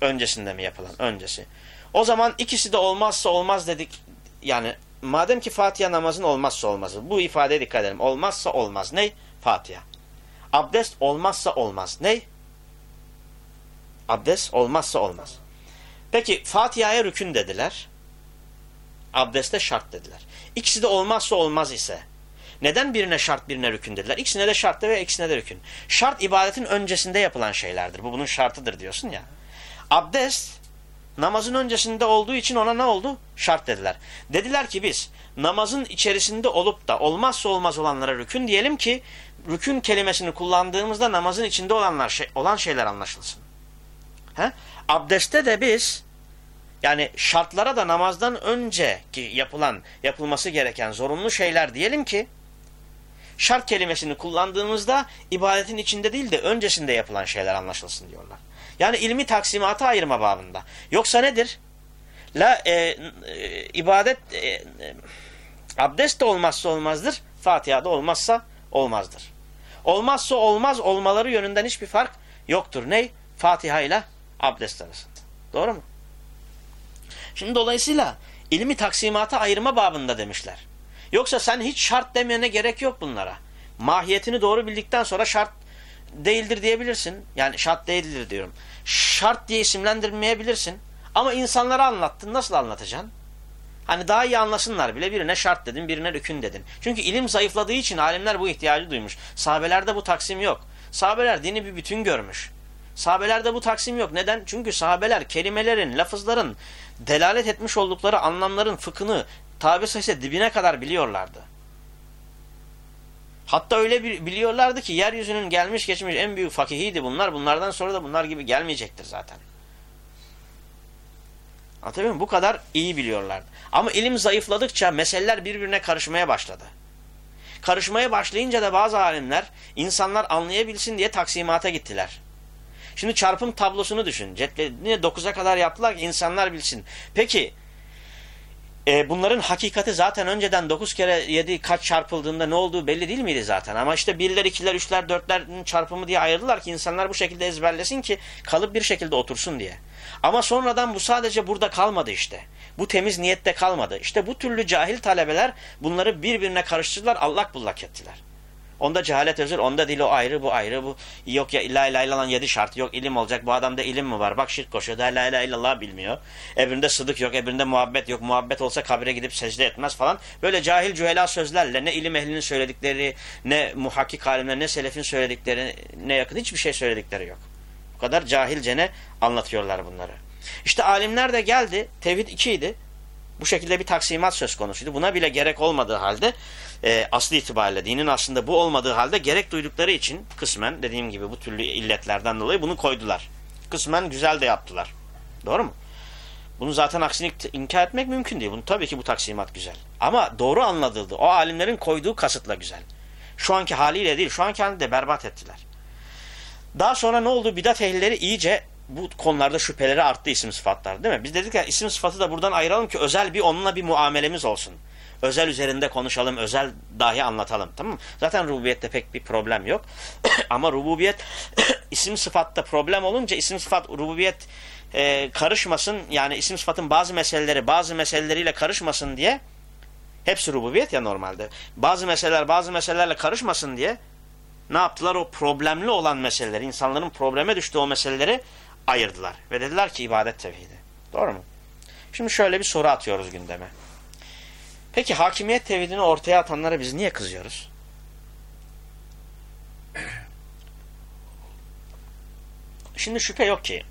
öncesinde mi yapılan? Öncesi. O zaman ikisi de olmazsa olmaz dedik. Yani madem ki Fatiha namazın olmazsa olmazı. Bu ifadeye dikkat edelim. Olmazsa olmaz. Ne? Fatiha. Abdest olmazsa olmaz. Ne? Abdest olmazsa olmaz. Peki Fatiha'ya rükün dediler. Abdeste şart dediler. İkisi de olmazsa olmaz ise neden birine şart birine rükün dediler? İkisine de şarttı ve ikisine de rükün. Şart ibadetin öncesinde yapılan şeylerdir. Bu bunun şartıdır diyorsun ya. Abdest namazın öncesinde olduğu için ona ne oldu? Şart dediler. Dediler ki biz namazın içerisinde olup da olmazsa olmaz olanlara rükün diyelim ki rükün kelimesini kullandığımızda namazın içinde olanlar şey, olan şeyler anlaşılsın. He? Abdeste de biz yani şartlara da namazdan önce ki yapılan, yapılması gereken zorunlu şeyler diyelim ki şart kelimesini kullandığımızda ibadetin içinde değil de öncesinde yapılan şeyler anlaşılsın diyorlar. Yani ilmi taksimata ayırma babında. Yoksa nedir? La e, e, ibadet e, e, abdest de olmazsa olmazdır. Fatiha da olmazsa olmazdır. Olmazsa olmaz olmaları yönünden hiçbir fark yoktur. Ney? Fatiha ile abdest arasında. Doğru mu? Şimdi dolayısıyla ilmi taksimata ayırma babında demişler. Yoksa sen hiç şart demene gerek yok bunlara. Mahiyetini doğru bildikten sonra şart değildir diyebilirsin. Yani şart değildir diyorum. Şart diye isimlendirmeyebilirsin. Ama insanlara anlattın. Nasıl anlatacaksın? Hani daha iyi anlasınlar bile birine şart dedin, birine rükün dedin. Çünkü ilim zayıfladığı için alimler bu ihtiyacı duymuş. Sahabelerde bu taksim yok. Sahabeler dini bir bütün görmüş. Sahabelerde bu taksim yok. Neden? Çünkü sahabeler kelimelerin, lafızların delalet etmiş oldukları anlamların fıkhını tabi sayısı dibine kadar biliyorlardı. Hatta öyle biliyorlardı ki yeryüzünün gelmiş geçmiş en büyük fakihiydi bunlar. Bunlardan sonra da bunlar gibi gelmeyecektir zaten. Anlatabiliyor muyum? Bu kadar iyi biliyorlardı. Ama ilim zayıfladıkça meseleler birbirine karışmaya başladı. Karışmaya başlayınca da bazı alimler insanlar anlayabilsin diye taksimata gittiler. Şimdi çarpım tablosunu düşün. Cetvelini 9'a kadar yaptılar ki insanlar bilsin. Peki e, bunların hakikati zaten önceden 9 kere 7 kaç çarpıldığında ne olduğu belli değil miydi zaten? Ama işte birler, ikiler, üçler, dörtlerin çarpımı diye ayırdılar ki insanlar bu şekilde ezberlesin ki kalıp bir şekilde otursun diye. Ama sonradan bu sadece burada kalmadı işte. Bu temiz niyette kalmadı. İşte bu türlü cahil talebeler bunları birbirine karıştırdılar, allak bullak ettiler. Onda cehalet özür, onda dil o ayrı, bu ayrı, bu yok ya la ilahe illallah yedi şart, yok ilim olacak, bu adamda ilim mi var? Bak şirk koşuyor, da la ilahe illallah bilmiyor. Ebrinde sıdık yok, ebrinde muhabbet yok, muhabbet olsa kabire gidip secde etmez falan. Böyle cahil cühela sözlerle ne ilim ehlinin söyledikleri, ne muhakkik alimler, ne selefin söyledikleri, ne yakın hiçbir şey söyledikleri yok. Bu kadar cahilcene anlatıyorlar bunları. İşte alimler de geldi, tevhid 2 idi. Bu şekilde bir taksimat söz konusuydu. Buna bile gerek olmadığı halde e, aslı itibariyle dinin aslında bu olmadığı halde gerek duydukları için kısmen dediğim gibi bu türlü illetlerden dolayı bunu koydular. Kısmen güzel de yaptılar. Doğru mu? Bunu zaten aksini inkar etmek mümkün değil. Bunu tabii ki bu taksimat güzel. Ama doğru anladıldı. O alimlerin koyduğu kasıtla güzel. Şu anki haliyle değil. Şu anki halinde de berbat ettiler. Daha sonra ne oldu? Bidat ehlileri iyice bu konularda şüpheleri arttı isim sıfatlar değil mi? Biz dedik ya isim sıfatı da buradan ayıralım ki özel bir onunla bir muamelemiz olsun. Özel üzerinde konuşalım, özel dahi anlatalım. Tamam mı? Zaten rububiyette pek bir problem yok. Ama rububiyet isim sıfatta problem olunca isim sıfat rububiyet e, karışmasın yani isim sıfatın bazı meseleleri bazı meseleleriyle karışmasın diye hepsi rububiyet ya normalde. Bazı meseleler bazı meselelerle karışmasın diye ne yaptılar? O problemli olan meseleleri, insanların probleme düştüğü o meseleleri ayırdılar. Ve dediler ki ibadet tevhidi. Doğru mu? Şimdi şöyle bir soru atıyoruz gündeme. Peki hakimiyet tevhidini ortaya atanlara biz niye kızıyoruz? Şimdi şüphe yok ki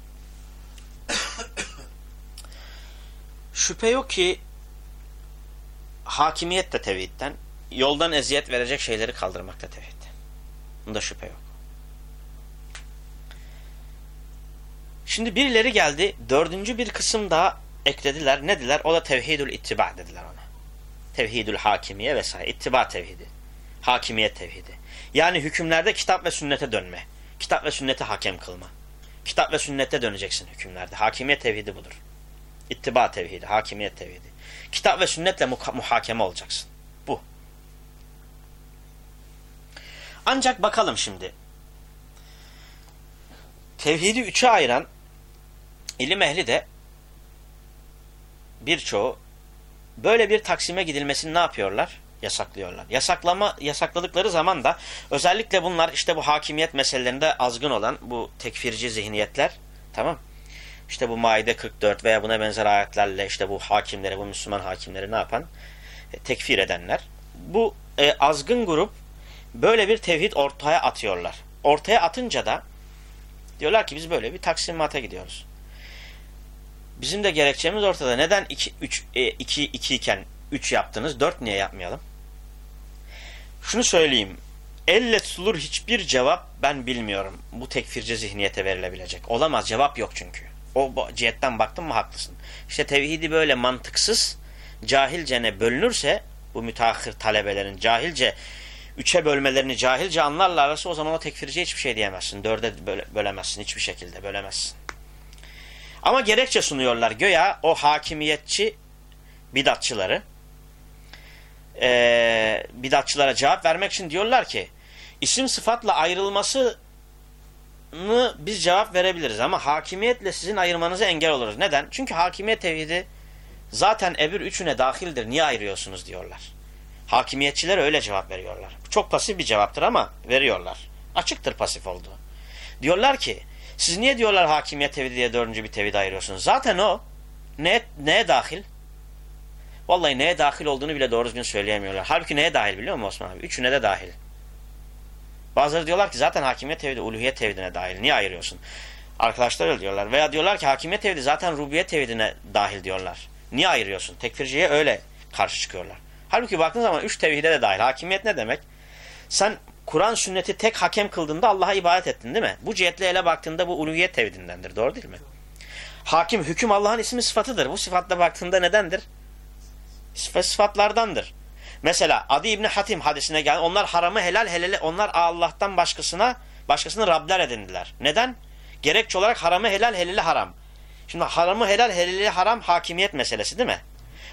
şüphe yok ki hakimiyet de tevhidden yoldan eziyet verecek şeyleri kaldırmak da tevhidden. Bunda şüphe yok. Şimdi birileri geldi dördüncü bir kısım daha eklediler. Ne dediler? O da tevhidül ittiba dediler ona. Tevhidül hakimiye vesaire. İttiba tevhidi. Hakimiyet tevhidi. Yani hükümlerde kitap ve sünnete dönme. Kitap ve sünnete hakem kılma. Kitap ve sünnete döneceksin hükümlerde. Hakimiyet tevhidi budur. İttiba tevhidi, hakimiyet tevhidi. Kitap ve sünnetle muhakeme olacaksın. Bu. Ancak bakalım şimdi. Tevhidi üçe ayıran ilim ehli de birçoğu böyle bir taksime gidilmesini ne yapıyorlar? yasaklıyorlar. Yasaklama yasakladıkları zaman da özellikle bunlar işte bu hakimiyet meselelerinde azgın olan bu tekfirci zihniyetler tamam işte bu Maide 44 veya buna benzer ayetlerle işte bu hakimleri, bu Müslüman hakimleri ne yapan? E, tekfir edenler. Bu e, azgın grup böyle bir tevhid ortaya atıyorlar. Ortaya atınca da diyorlar ki biz böyle bir taksimata gidiyoruz. Bizim de gerekçemiz ortada. Neden 2 3 2 2 iken 3 yaptınız? 4 niye yapmayalım? Şunu söyleyeyim. Elle tutulur hiçbir cevap ben bilmiyorum. Bu tekfirci zihniyete verilebilecek. Olamaz. Cevap yok çünkü. O cihetten baktın mı haklısın. İşte tevhidi böyle mantıksız, cahilcene bölünürse bu müteahhir talebelerin cahilce üçe bölmelerini cahilce anlarlarsa o zaman o tekfirci hiçbir şey diyemezsin. Dörde böle, bölemezsin. Hiçbir şekilde bölemezsin. Ama gerekçe sunuyorlar. Göya o hakimiyetçi bidatçıları e, bidatçılara cevap vermek için diyorlar ki isim sıfatla ayrılması biz cevap verebiliriz ama hakimiyetle sizin ayırmanıza engel oluruz. Neden? Çünkü hakimiyet tevhidi zaten ebir üçüne dahildir. Niye ayırıyorsunuz diyorlar. Hakimiyetçiler öyle cevap veriyorlar. Çok pasif bir cevaptır ama veriyorlar. Açıktır pasif olduğu. Diyorlar ki siz niye diyorlar hakimiyet tevhidi diye dördüncü bir tevhid ayırıyorsunuz? Zaten o ne, neye dahil? Vallahi neye dahil olduğunu bile doğru düzgün söyleyemiyorlar. Halbuki neye dahil biliyor musun Osman abi? Üçüne de dahil. Bazıları diyorlar ki zaten hakimiyet tevhidi uluhiyet tevhidine dahil. Niye ayırıyorsun? Arkadaşlar öyle diyorlar. Veya diyorlar ki hakimiyet tevhidi zaten rubiyet tevhidine dahil diyorlar. Niye ayırıyorsun? Tekfirciye öyle karşı çıkıyorlar. Halbuki baktığın zaman üç tevhide de dahil. Hakimiyet ne demek? Sen Kur'an sünneti tek hakem kıldığında Allah'a ibadet ettin değil mi? Bu cihetle ele baktığında bu uluhiyet tevhidindendir. Doğru değil mi? Hakim, hüküm Allah'ın ismi sıfatıdır. Bu sıfatla baktığında nedendir? Sıfat sıfatlardandır. Mesela Adi İbni Hatim hadisine gelen onlar haramı helal helali onlar Allah'tan başkasına başkasını Rabler edindiler. Neden? Gerekçe olarak haramı helal helali haram. Şimdi haramı helal helali haram hakimiyet meselesi değil mi?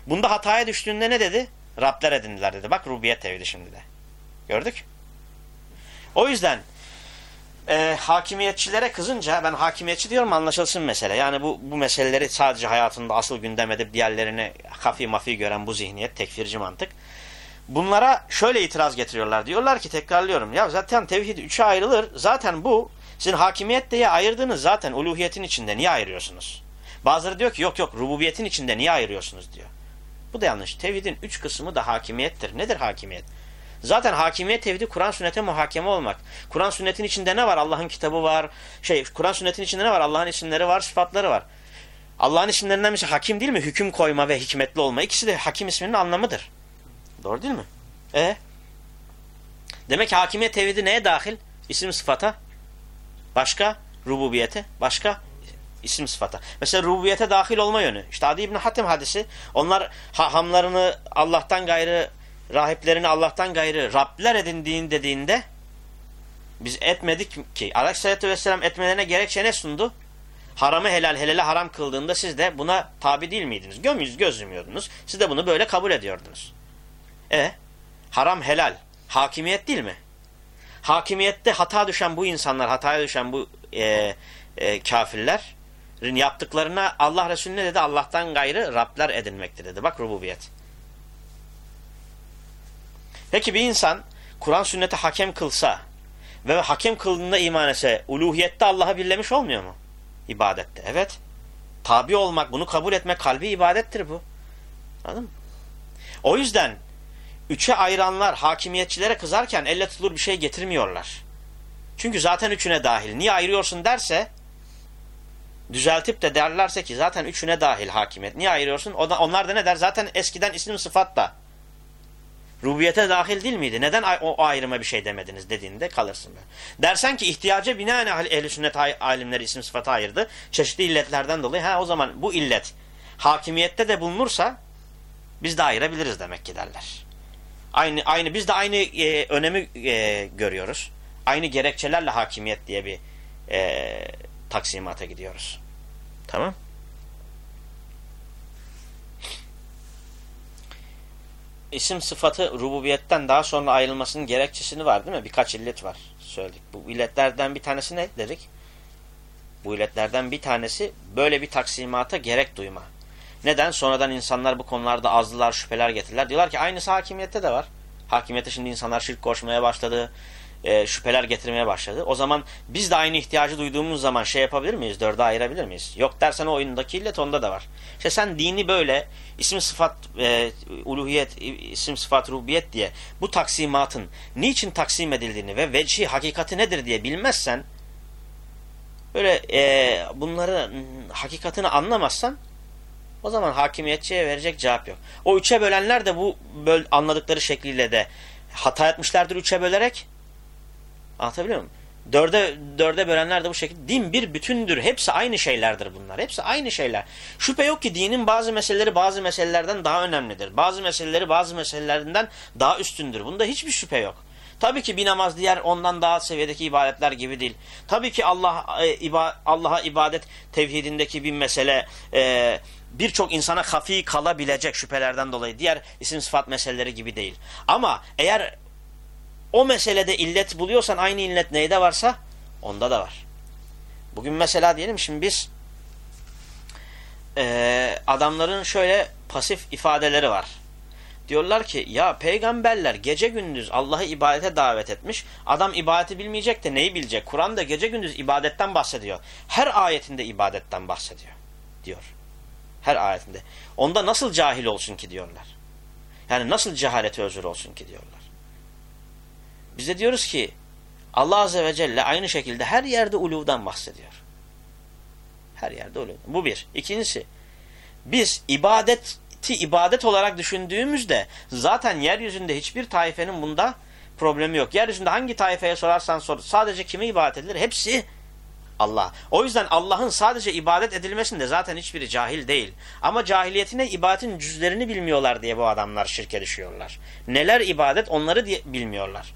Bunda hataya düştüğünde ne dedi? Rabler edindiler dedi. Bak rubiyet tevhidi şimdi de. Gördük. O yüzden e, hakimiyetçilere kızınca ben hakimiyetçi diyorum anlaşılsın mesele. Yani bu, bu meseleleri sadece hayatında asıl gündem edip diğerlerini hafi mafi gören bu zihniyet tekfirci mantık. Bunlara şöyle itiraz getiriyorlar. Diyorlar ki tekrarlıyorum. Ya zaten tevhid üçe ayrılır. Zaten bu sizin hakimiyet diye ayırdığınız zaten uluhiyetin içinde. Niye ayırıyorsunuz? Bazıları diyor ki yok yok rububiyetin içinde niye ayırıyorsunuz diyor. Bu da yanlış. Tevhidin üç kısmı da hakimiyettir. Nedir hakimiyet? Zaten hakimiyet tevhidi Kur'an sünnete muhakeme olmak. Kur'an sünnetin içinde ne var? Allah'ın kitabı var. Şey, Kur'an sünnetin içinde ne var? Allah'ın isimleri var, sıfatları var. Allah'ın isimlerinden birisi hakim değil mi? Hüküm koyma ve hikmetli olma. İkisi de hakim isminin anlamıdır. Doğru değil mi? E Demek ki hakimiyet tevhidi neye dahil? İsim sıfata. Başka rububiyete. Başka isim sıfata. Mesela rububiyete dahil olma yönü. İşte Adi İbni Hatim hadisi. Onlar hamlarını Allah'tan gayrı, rahiplerini Allah'tan gayrı Rabler edindiğin dediğinde biz etmedik ki. Aleyhisselatü Vesselam etmelerine gerekçe ne sundu? Haramı helal, helali haram kıldığında siz de buna tabi değil miydiniz? Gömüz göz yumuyordunuz. Siz de bunu böyle kabul ediyordunuz. E haram helal hakimiyet değil mi? Hakimiyette hata düşen bu insanlar, hataya düşen bu e, e, kafirlerin yaptıklarına Allah Resulü ne dedi? Allah'tan gayrı Rabler edinmektir dedi. Bak rububiyet. Peki bir insan Kur'an sünneti hakem kılsa ve hakem kıldığında iman etse uluhiyette Allah'a birlemiş olmuyor mu? İbadette. Evet. Tabi olmak, bunu kabul etmek kalbi ibadettir bu. Anladın mı? O yüzden üçe ayıranlar hakimiyetçilere kızarken elle tutulur bir şey getirmiyorlar. Çünkü zaten üçüne dahil. Niye ayırıyorsun derse düzeltip de derlerse ki zaten üçüne dahil hakimiyet. Niye ayırıyorsun? Onlar da ne der? Zaten eskiden isim sıfat da rubiyete dahil değil miydi? Neden o ayrıma bir şey demediniz dediğinde kalırsın. Böyle. Dersen ki ihtiyaca binaen ehl sünnet alimleri isim sıfatı ayırdı. Çeşitli illetlerden dolayı. Ha o zaman bu illet hakimiyette de bulunursa biz de ayırabiliriz demek ki derler. Aynı aynı biz de aynı e, önemi e, görüyoruz. Aynı gerekçelerle hakimiyet diye bir e, taksimata gidiyoruz. Tamam? İsim sıfatı rububiyetten daha sonra ayrılmasının gerekçesini var değil mi? Birkaç illet var söyledik. Bu illetlerden bir tanesi ne dedik? Bu illetlerden bir tanesi böyle bir taksimata gerek duyma. Neden? Sonradan insanlar bu konularda azlılar, şüpheler getirdiler. Diyorlar ki aynısı hakimiyette de var. Hakimiyete şimdi insanlar şirk koşmaya başladı. E, şüpheler getirmeye başladı. O zaman biz de aynı ihtiyacı duyduğumuz zaman şey yapabilir miyiz? Dörde ayırabilir miyiz? Yok dersen o oyundaki illet onda da var. İşte sen dini böyle isim sıfat e, uluhiyet, isim sıfat rubiyet diye bu taksimatın niçin taksim edildiğini ve vecih hakikati nedir diye bilmezsen böyle e, bunları hakikatini anlamazsan o zaman hakimiyetçiye verecek cevap yok. O üçe bölenler de bu böl anladıkları şekliyle de hata etmişlerdir üçe bölerek. Anlatabiliyor muyum? Dörde, dörde bölenler de bu şekilde. Din bir bütündür. Hepsi aynı şeylerdir bunlar. Hepsi aynı şeyler. Şüphe yok ki dinin bazı meseleleri bazı meselelerden daha önemlidir. Bazı meseleleri bazı meselelerinden daha üstündür. Bunda hiçbir şüphe yok. Tabii ki bir namaz diğer ondan daha seviyedeki ibadetler gibi değil. Tabii ki Allah e, Allah'a ibadet tevhidindeki bir mesele e, birçok insana hafi kalabilecek şüphelerden dolayı diğer isim sıfat meseleleri gibi değil. Ama eğer o meselede illet buluyorsan aynı illet neyde varsa onda da var. Bugün mesela diyelim şimdi biz e, adamların şöyle pasif ifadeleri var. Diyorlar ki ya peygamberler gece gündüz Allah'ı ibadete davet etmiş. Adam ibadeti bilmeyecek de neyi bilecek? Kur'an da gece gündüz ibadetten bahsediyor. Her ayetinde ibadetten bahsediyor. Diyor. Her ayetinde. Onda nasıl cahil olsun ki diyorlar. Yani nasıl cehalete özür olsun ki diyorlar. Biz de diyoruz ki Allah Azze ve Celle aynı şekilde her yerde uluvdan bahsediyor. Her yerde uluv. Bu bir. İkincisi biz ibadeti ibadet olarak düşündüğümüzde zaten yeryüzünde hiçbir taifenin bunda problemi yok. Yeryüzünde hangi taifeye sorarsan sor sadece kimi ibadet edilir? Hepsi Allah. O yüzden Allah'ın sadece ibadet edilmesinde zaten hiçbiri cahil değil. Ama cahiliyetine ibadetin cüzlerini bilmiyorlar diye bu adamlar şirke düşüyorlar. Neler ibadet onları diye bilmiyorlar.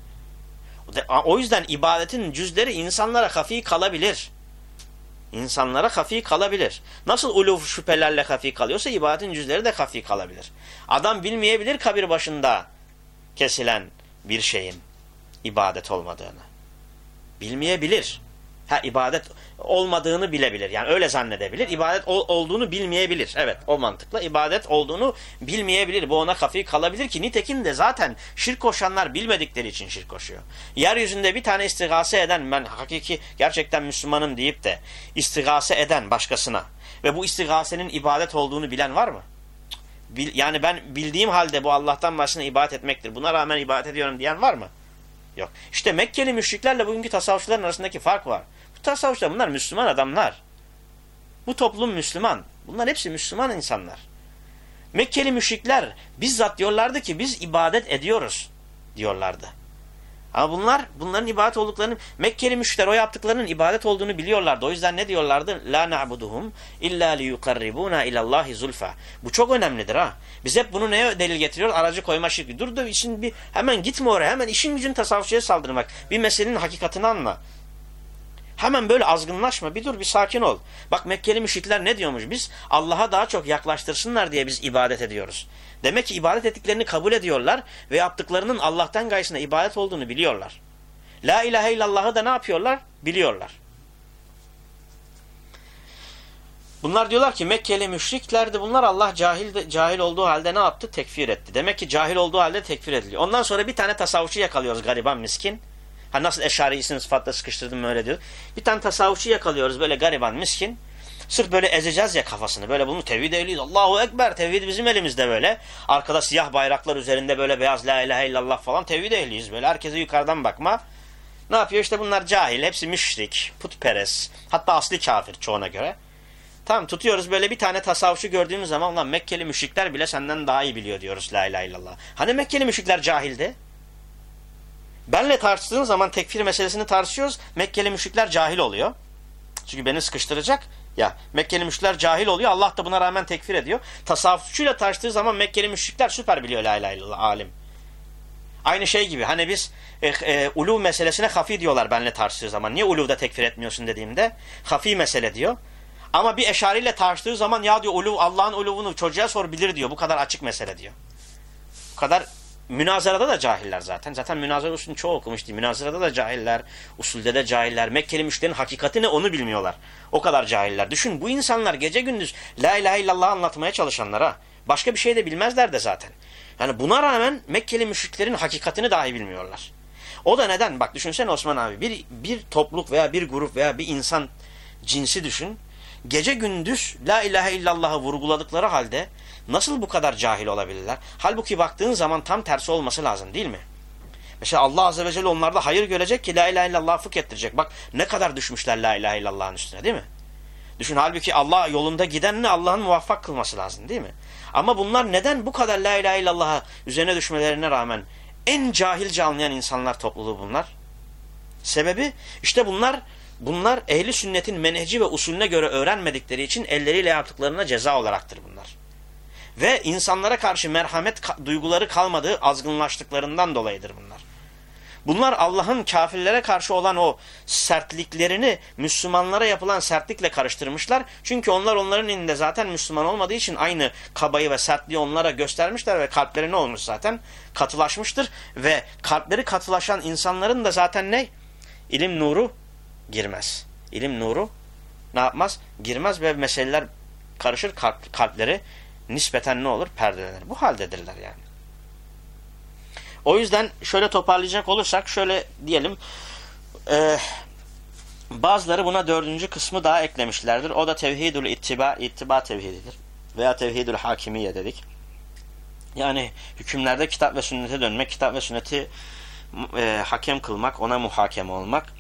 O yüzden ibadetin cüzleri insanlara hafi kalabilir. İnsanlara hafi kalabilir. Nasıl uluf şüphelerle hafi kalıyorsa ibadetin cüzleri de hafi kalabilir. Adam bilmeyebilir kabir başında kesilen bir şeyin ibadet olmadığını. Bilmeyebilir. Ha ibadet olmadığını bilebilir. Yani öyle zannedebilir. İbadet ol, olduğunu bilmeyebilir. Evet o mantıkla ibadet olduğunu bilmeyebilir. Bu ona kafi kalabilir ki nitekim de zaten şirk koşanlar bilmedikleri için şirk koşuyor. Yeryüzünde bir tane istigase eden ben hakiki gerçekten Müslümanım deyip de istigase eden başkasına ve bu istigasenin ibadet olduğunu bilen var mı? Bil, yani ben bildiğim halde bu Allah'tan başına ibadet etmektir. Buna rağmen ibadet ediyorum diyen var mı? Yok. İşte Mekkeli müşriklerle bugünkü tasavvufçuların arasındaki fark var. Bu tasavvufçular bunlar Müslüman adamlar. Bu toplum Müslüman. Bunlar hepsi Müslüman insanlar. Mekkeli müşrikler bizzat diyorlardı ki biz ibadet ediyoruz diyorlardı. Ama bunlar bunların ibadet olduklarını Mekkeli müşrikler o yaptıklarının ibadet olduğunu biliyorlardı. O yüzden ne diyorlardı? La na'buduhum illa li yuqarribuna ilallahi zulfa. Bu çok önemlidir ha. Biz hep bunu neye delil getiriyoruz? Aracı koyma şirki. Dur da işin bir hemen gitme oraya. Hemen işin gücün tasavvufçuya saldırmak. Bir meselenin hakikatini anla. Hemen böyle azgınlaşma. Bir dur bir sakin ol. Bak Mekkeli müşrikler ne diyormuş? Biz Allah'a daha çok yaklaştırsınlar diye biz ibadet ediyoruz. Demek ki ibadet ettiklerini kabul ediyorlar ve yaptıklarının Allah'tan gaysına ibadet olduğunu biliyorlar. La ilahe illallah'ı da ne yapıyorlar? Biliyorlar. Bunlar diyorlar ki Mekkeli müşriklerdi bunlar Allah cahil cahil olduğu halde ne yaptı? Tekfir etti. Demek ki cahil olduğu halde tekfir ediliyor. Ondan sonra bir tane tasavvufçu yakalıyoruz gariban miskin. Ha nasıl eşariyi sıfatla sıkıştırdım öyle diyor. Bir tane tasavvufçu yakalıyoruz böyle gariban miskin. Sırf böyle ezeceğiz ya kafasını. Böyle bunu tevhid ehliyiz. Allahu Ekber. Tevhid bizim elimizde böyle. Arkada siyah bayraklar üzerinde böyle beyaz la ilahe illallah falan. Tevhid ehliyiz böyle. Herkese yukarıdan bakma. Ne yapıyor? İşte bunlar cahil. Hepsi müşrik, putperest. Hatta asli kafir çoğuna göre. Tamam tutuyoruz böyle bir tane tasavvufçu gördüğümüz zaman lan Mekkeli müşrikler bile senden daha iyi biliyor diyoruz la ilahe illallah. Hani Mekkeli müşrikler cahildi? Benle tartıştığın zaman tekfir meselesini tartışıyoruz. Mekkeli müşrikler cahil oluyor. Çünkü beni sıkıştıracak. Ya Mekkeli müşrikler cahil oluyor. Allah da buna rağmen tekfir ediyor. Tasavvufçuyla tartıştığı zaman Mekkeli müşrikler süper biliyor la ilahe illallah alim. Aynı şey gibi. Hani biz e, e, uluv meselesine hafi diyorlar benle tartıştığı zaman. Niye uluvda tekfir etmiyorsun dediğimde? Hafi mesele diyor. Ama bir eşariyle tartıştığı zaman ya diyor uluv Allah'ın uluvunu çocuğa sor bilir diyor. Bu kadar açık mesele diyor. Bu kadar Münazarada da cahiller zaten. Zaten münazara usulünü çoğu okumuştu. Münazarada da cahiller, usulde de cahiller. Mekkeli müşterinin hakikati ne onu bilmiyorlar. O kadar cahiller. Düşün bu insanlar gece gündüz la ilahe illallah anlatmaya çalışanlara başka bir şey de bilmezler de zaten. Yani buna rağmen Mekkeli müşriklerin hakikatini dahi bilmiyorlar. O da neden? Bak düşünsene Osman abi. Bir, bir topluluk veya bir grup veya bir insan cinsi düşün. Gece gündüz la ilahe illallah'ı vurguladıkları halde nasıl bu kadar cahil olabilirler? Halbuki baktığın zaman tam tersi olması lazım değil mi? Mesela Allah Azze ve Celle onlarda hayır görecek ki la ilahe illallah fıkh ettirecek. Bak ne kadar düşmüşler la ilahe illallah'ın üstüne değil mi? Düşün halbuki Allah yolunda gidenini Allah'ın muvaffak kılması lazım değil mi? Ama bunlar neden bu kadar la ilahe illallah'a üzerine düşmelerine rağmen en cahilce anlayan insanlar topluluğu bunlar? Sebebi işte bunlar bunlar ehli sünnetin menheci ve usulüne göre öğrenmedikleri için elleriyle yaptıklarına ceza olaraktır bunlar. Ve insanlara karşı merhamet duyguları kalmadığı azgınlaştıklarından dolayıdır bunlar. Bunlar Allah'ın kafirlere karşı olan o sertliklerini Müslümanlara yapılan sertlikle karıştırmışlar. Çünkü onlar onların elinde zaten Müslüman olmadığı için aynı kabayı ve sertliği onlara göstermişler ve kalpleri ne olmuş zaten? Katılaşmıştır ve kalpleri katılaşan insanların da zaten ne? İlim nuru girmez. İlim nuru ne yapmaz? Girmez ve meseleler karışır kalp, kalpleri nispeten ne olur? Perdelenir. Bu haldedirler yani. O yüzden şöyle toparlayacak olursak şöyle diyelim e, bazıları buna dördüncü kısmı daha eklemişlerdir. O da tevhidül ittiba, ittiba tevhididir. Veya tevhidül hakimiye dedik. Yani hükümlerde kitap ve sünnete dönmek, kitap ve sünneti e, hakem kılmak, ona muhakeme olmak.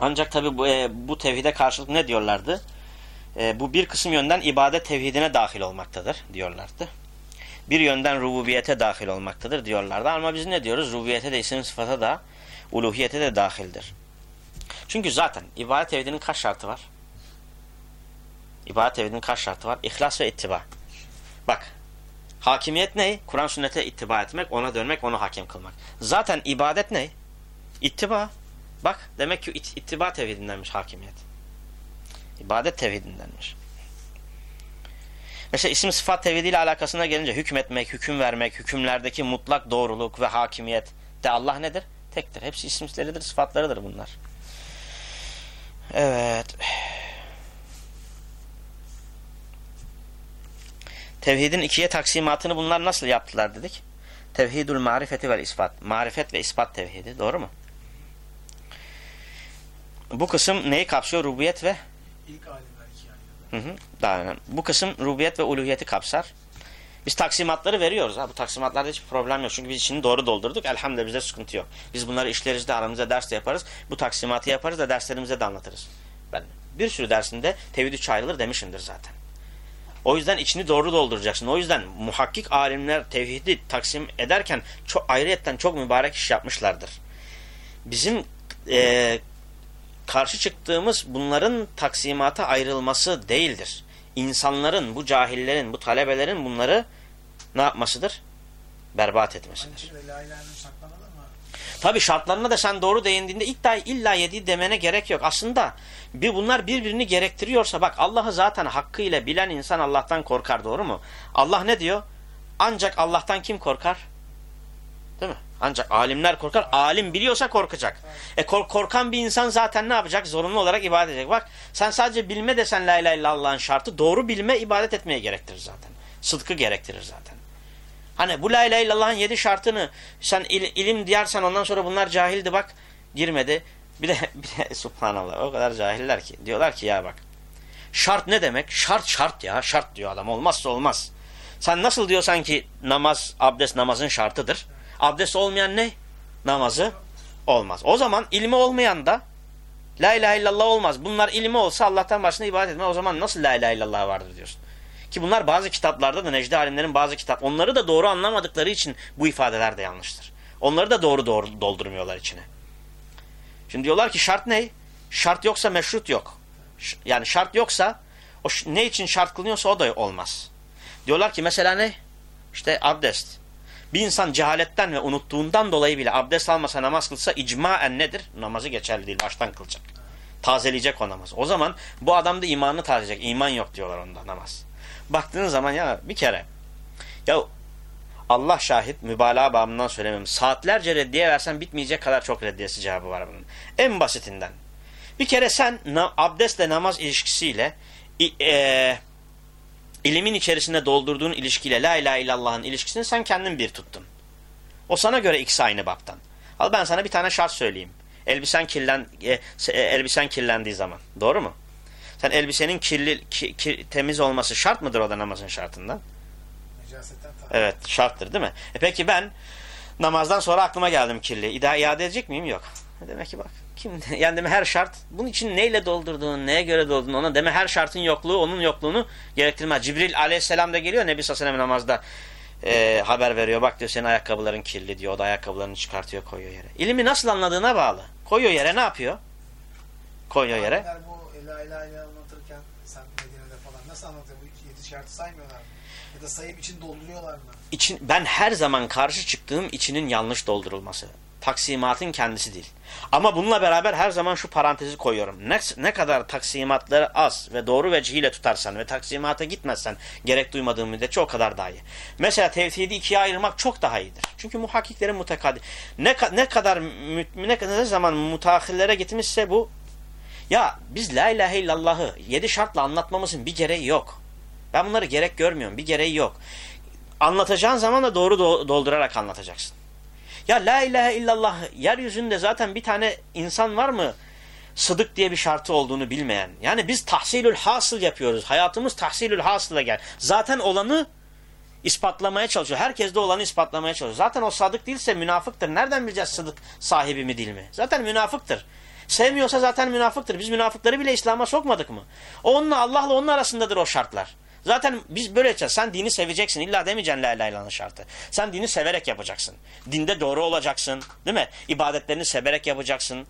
Ancak tabi bu, e, bu tevhide karşılık ne diyorlardı? E, bu bir kısım yönden ibadet tevhidine dahil olmaktadır diyorlardı bir yönden rububiyete dahil olmaktadır diyorlardı. Ama biz ne diyoruz? Rububiyete de isim sıfata da uluhiyete de dahildir. Çünkü zaten ibadet tevhidinin kaç şartı var? İbadet tevhidinin kaç şartı var? İhlas ve ittiba. Bak hakimiyet ne? Kur'an sünnete ittiba etmek, ona dönmek, onu hakem kılmak. Zaten ibadet ne? İttiba. Bak demek ki it ittiba tevhidindenmiş hakimiyet. İbadet tevhidindenmiş. Mesela isim sıfat tevhidiyle alakasına gelince hükmetmek, hüküm vermek, hükümlerdeki mutlak doğruluk ve hakimiyet de Allah nedir? Tektir. Hepsi isimleridir, sıfatlarıdır bunlar. Evet. Tevhidin ikiye taksimatını bunlar nasıl yaptılar dedik? Tevhidul marifeti ve ispat. Marifet ve ispat tevhidi. Doğru mu? Bu kısım neyi kapsıyor? Rububiyet ve İlk alim. Hı hı, daha önemli. Bu kısım rubiyet ve uluhiyeti kapsar. Biz taksimatları veriyoruz. Ha. Bu taksimatlarda hiç problem yok. Çünkü biz içini doğru doldurduk. Elhamdülillah bizde sıkıntı yok. Biz bunları işleriz de aramızda ders de yaparız. Bu taksimatı yaparız da derslerimize de anlatırız. Ben bir sürü dersinde tevhid üç ayrılır demişimdir zaten. O yüzden içini doğru dolduracaksın. O yüzden muhakkik alimler tevhidi taksim ederken çok ayrıyetten çok mübarek iş yapmışlardır. Bizim e, karşı çıktığımız bunların taksimata ayrılması değildir. İnsanların, bu cahillerin, bu talebelerin bunları ne yapmasıdır? Berbat etmesidir. Tabi şartlarına da sen doğru değindiğinde illa, illa yedi demene gerek yok. Aslında bir bunlar birbirini gerektiriyorsa bak Allah'ı zaten hakkıyla bilen insan Allah'tan korkar doğru mu? Allah ne diyor? Ancak Allah'tan kim korkar? Değil mi? Ancak alimler korkar. Alim biliyorsa korkacak. E kork korkan bir insan zaten ne yapacak? Zorunlu olarak ibadet edecek. Bak sen sadece bilme desen la ilahe illallah'ın şartı doğru bilme ibadet etmeye gerektirir zaten. Sıdkı gerektirir zaten. Hani bu la ilahe illallah'ın yedi şartını sen il, ilim diyarsan ondan sonra bunlar cahildi bak girmedi. Bir de, bir de subhanallah o kadar cahiller ki diyorlar ki ya bak şart ne demek? Şart şart ya şart diyor adam olmazsa olmaz. Sen nasıl diyorsan ki namaz abdest namazın şartıdır. Abdest olmayan ne? Namazı olmaz. O zaman ilmi olmayan da La ilahe illallah olmaz. Bunlar ilmi olsa Allah'tan başına ibadet etme. O zaman nasıl la ilahe illallah vardır diyorsun. Ki bunlar bazı kitaplarda da Necdi alimlerin bazı kitap. Onları da doğru anlamadıkları için bu ifadeler de yanlıştır. Onları da doğru doğru doldurmuyorlar içine. Şimdi diyorlar ki şart ne? Şart yoksa meşrut yok. Yani şart yoksa o ne için şart kılınıyorsa o da olmaz. Diyorlar ki mesela ne? İşte abdest. Bir insan cehaletten ve unuttuğundan dolayı bile abdest almasa namaz kılsa icmaen nedir? Namazı geçerli değil. Baştan kılacak. Tazeleyecek o namaz. O zaman bu adam da imanını tazeleyecek. İman yok diyorlar onda namaz. Baktığın zaman ya bir kere ya Allah şahit mübalağa bağımından söylemem. Saatlerce reddiye versen bitmeyecek kadar çok reddiyesi cevabı var bunun. En basitinden. Bir kere sen abdestle namaz ilişkisiyle e, ilimin içerisinde doldurduğun ilişkiyle la ilahe illallah'ın ilişkisini sen kendin bir tuttun. O sana göre ikisi aynı baktan. Al ben sana bir tane şart söyleyeyim. Elbisen kirlen e, e, elbisen kirlendiği zaman. Doğru mu? Sen elbisenin kirli ki, ki, temiz olması şart mıdır o da namazın şartından? Evet, şarttır değil mi? E peki ben namazdan sonra aklıma geldim kirli. İda iade edecek miyim? Yok. Demek ki bak. Kim, yani deme her şart bunun için neyle doldurduğun, neye göre doldurduğun ona deme her şartın yokluğu onun yokluğunu gerektirmez. Cibril aleyhisselam da geliyor Nebi Sallallahu namazda e, haber veriyor. Bak diyor senin ayakkabıların kirli diyor. O da ayakkabılarını çıkartıyor koyuyor yere. İlmi nasıl anladığına bağlı. Koyuyor yere ne yapıyor? Koyuyor yere. Bu la ilahe illallah anlatırken sen Medine'de falan nasıl anlatıyor? Bu yedi şartı saymıyorlar mı? Ya da sayıp için dolduruyorlar mı? İçin, ben her zaman karşı çıktığım içinin yanlış doldurulması. Taksimatın kendisi değil. Ama bununla beraber her zaman şu parantezi koyuyorum. Ne, ne kadar taksimatları az ve doğru vecihiyle tutarsan ve taksimata gitmezsen gerek duymadığın müddetçe o kadar daha iyi. Mesela tevhidi ikiye ayırmak çok daha iyidir. Çünkü muhakkiklerin mutakadi. Ne, ne kadar ne, ne zaman mutahhillere gitmişse bu ya biz la ilahe illallah'ı yedi şartla anlatmamızın bir gereği yok. Ben bunları gerek görmüyorum. Bir gereği yok. Anlatacağın zaman da doğru doldurarak anlatacaksın. Ya la ilahe illallah yeryüzünde zaten bir tane insan var mı sıdık diye bir şartı olduğunu bilmeyen. Yani biz tahsilül hasıl yapıyoruz. Hayatımız tahsilül hasıla gel. Zaten olanı ispatlamaya çalışıyor. Herkes de olanı ispatlamaya çalışıyor. Zaten o sadık değilse münafıktır. Nereden bileceğiz sadık sahibi mi değil mi? Zaten münafıktır. Sevmiyorsa zaten münafıktır. Biz münafıkları bile İslam'a sokmadık mı? Onunla Allah'la onun arasındadır o şartlar. Zaten biz böyle yapacağız. Sen dini seveceksin. İlla demeyeceksin la ilahe illallah şartı. Sen dini severek yapacaksın. Dinde doğru olacaksın. Değil mi? İbadetlerini severek yapacaksın.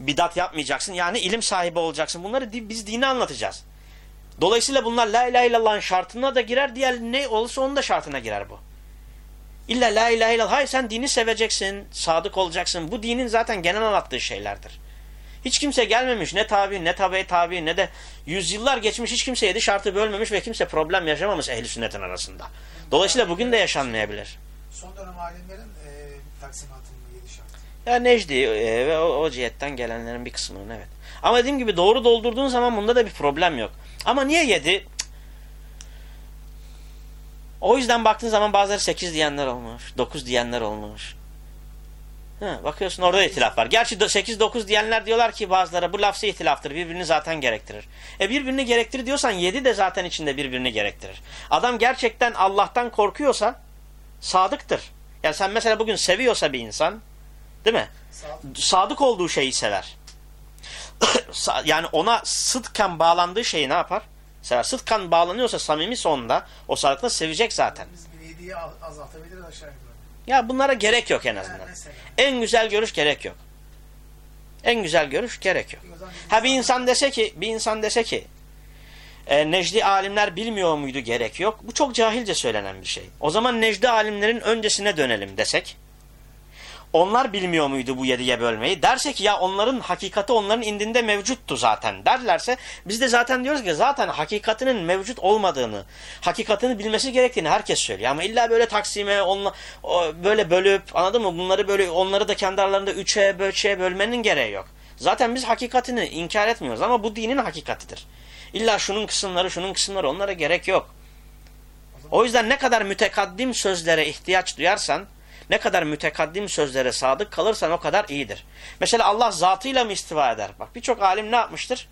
Bidat yapmayacaksın. Yani ilim sahibi olacaksın. Bunları biz dini anlatacağız. Dolayısıyla bunlar la ilahe illallah'ın şartına da girer. Diğer ne olursa onun da şartına girer bu. İlla la ilahe illallah. Hayır sen dini seveceksin. Sadık olacaksın. Bu dinin zaten genel anlattığı şeylerdir. Hiç kimse gelmemiş ne tabi ne tabi tabi ne de yüzyıllar geçmiş hiç kimse yedi şartı bölmemiş ve kimse problem yaşamamış ehli sünnetin arasında. Dolayısıyla bugün de yaşanmayabilir. Son dönem alimlerin e, taksimatının yedi şartı. Ya Necdi e, ve o, o cihetten gelenlerin bir kısmının evet. Ama dediğim gibi doğru doldurduğun zaman bunda da bir problem yok. Ama niye yedi? O yüzden baktığın zaman bazıları sekiz diyenler olmuş, dokuz diyenler olmuş. Ha, bakıyorsun orada itilaf var. Gerçi 8-9 diyenler diyorlar ki bazıları bu lafzı ihtilaftır. Birbirini zaten gerektirir. E birbirini gerektirir diyorsan 7 de zaten içinde birbirini gerektirir. Adam gerçekten Allah'tan korkuyorsa sadıktır. Yani sen mesela bugün seviyorsa bir insan değil mi? Sadık, sadık olduğu şeyi sever. yani ona sıdkan bağlandığı şeyi ne yapar? Sever. Sıdkan bağlanıyorsa samimi sonunda o sadıkla sevecek zaten. Biz bir hediye azaltabiliriz aşağı Ya bunlara gerek yok en azından. En güzel görüş gerek yok. En güzel görüş gerek yok. Ha bir insan dese ki, bir insan dese ki e, Necdi alimler bilmiyor muydu gerek yok. Bu çok cahilce söylenen bir şey. O zaman Necdi alimlerin öncesine dönelim desek onlar bilmiyor muydu bu yediye bölmeyi? Derse ki ya onların hakikati onların indinde mevcuttu zaten derlerse biz de zaten diyoruz ki zaten hakikatinin mevcut olmadığını, hakikatini bilmesi gerektiğini herkes söylüyor. Ama illa böyle taksime, onla, böyle bölüp anladın mı? Bunları böyle onları da kendi aralarında üçe, böçe bölmenin gereği yok. Zaten biz hakikatini inkar etmiyoruz ama bu dinin hakikatidir. İlla şunun kısımları, şunun kısımları onlara gerek yok. O yüzden ne kadar mütekaddim sözlere ihtiyaç duyarsan ne kadar mütekaddim sözlere sadık kalırsan o kadar iyidir. Mesela Allah zatıyla mı istiva eder? Bak birçok alim ne yapmıştır?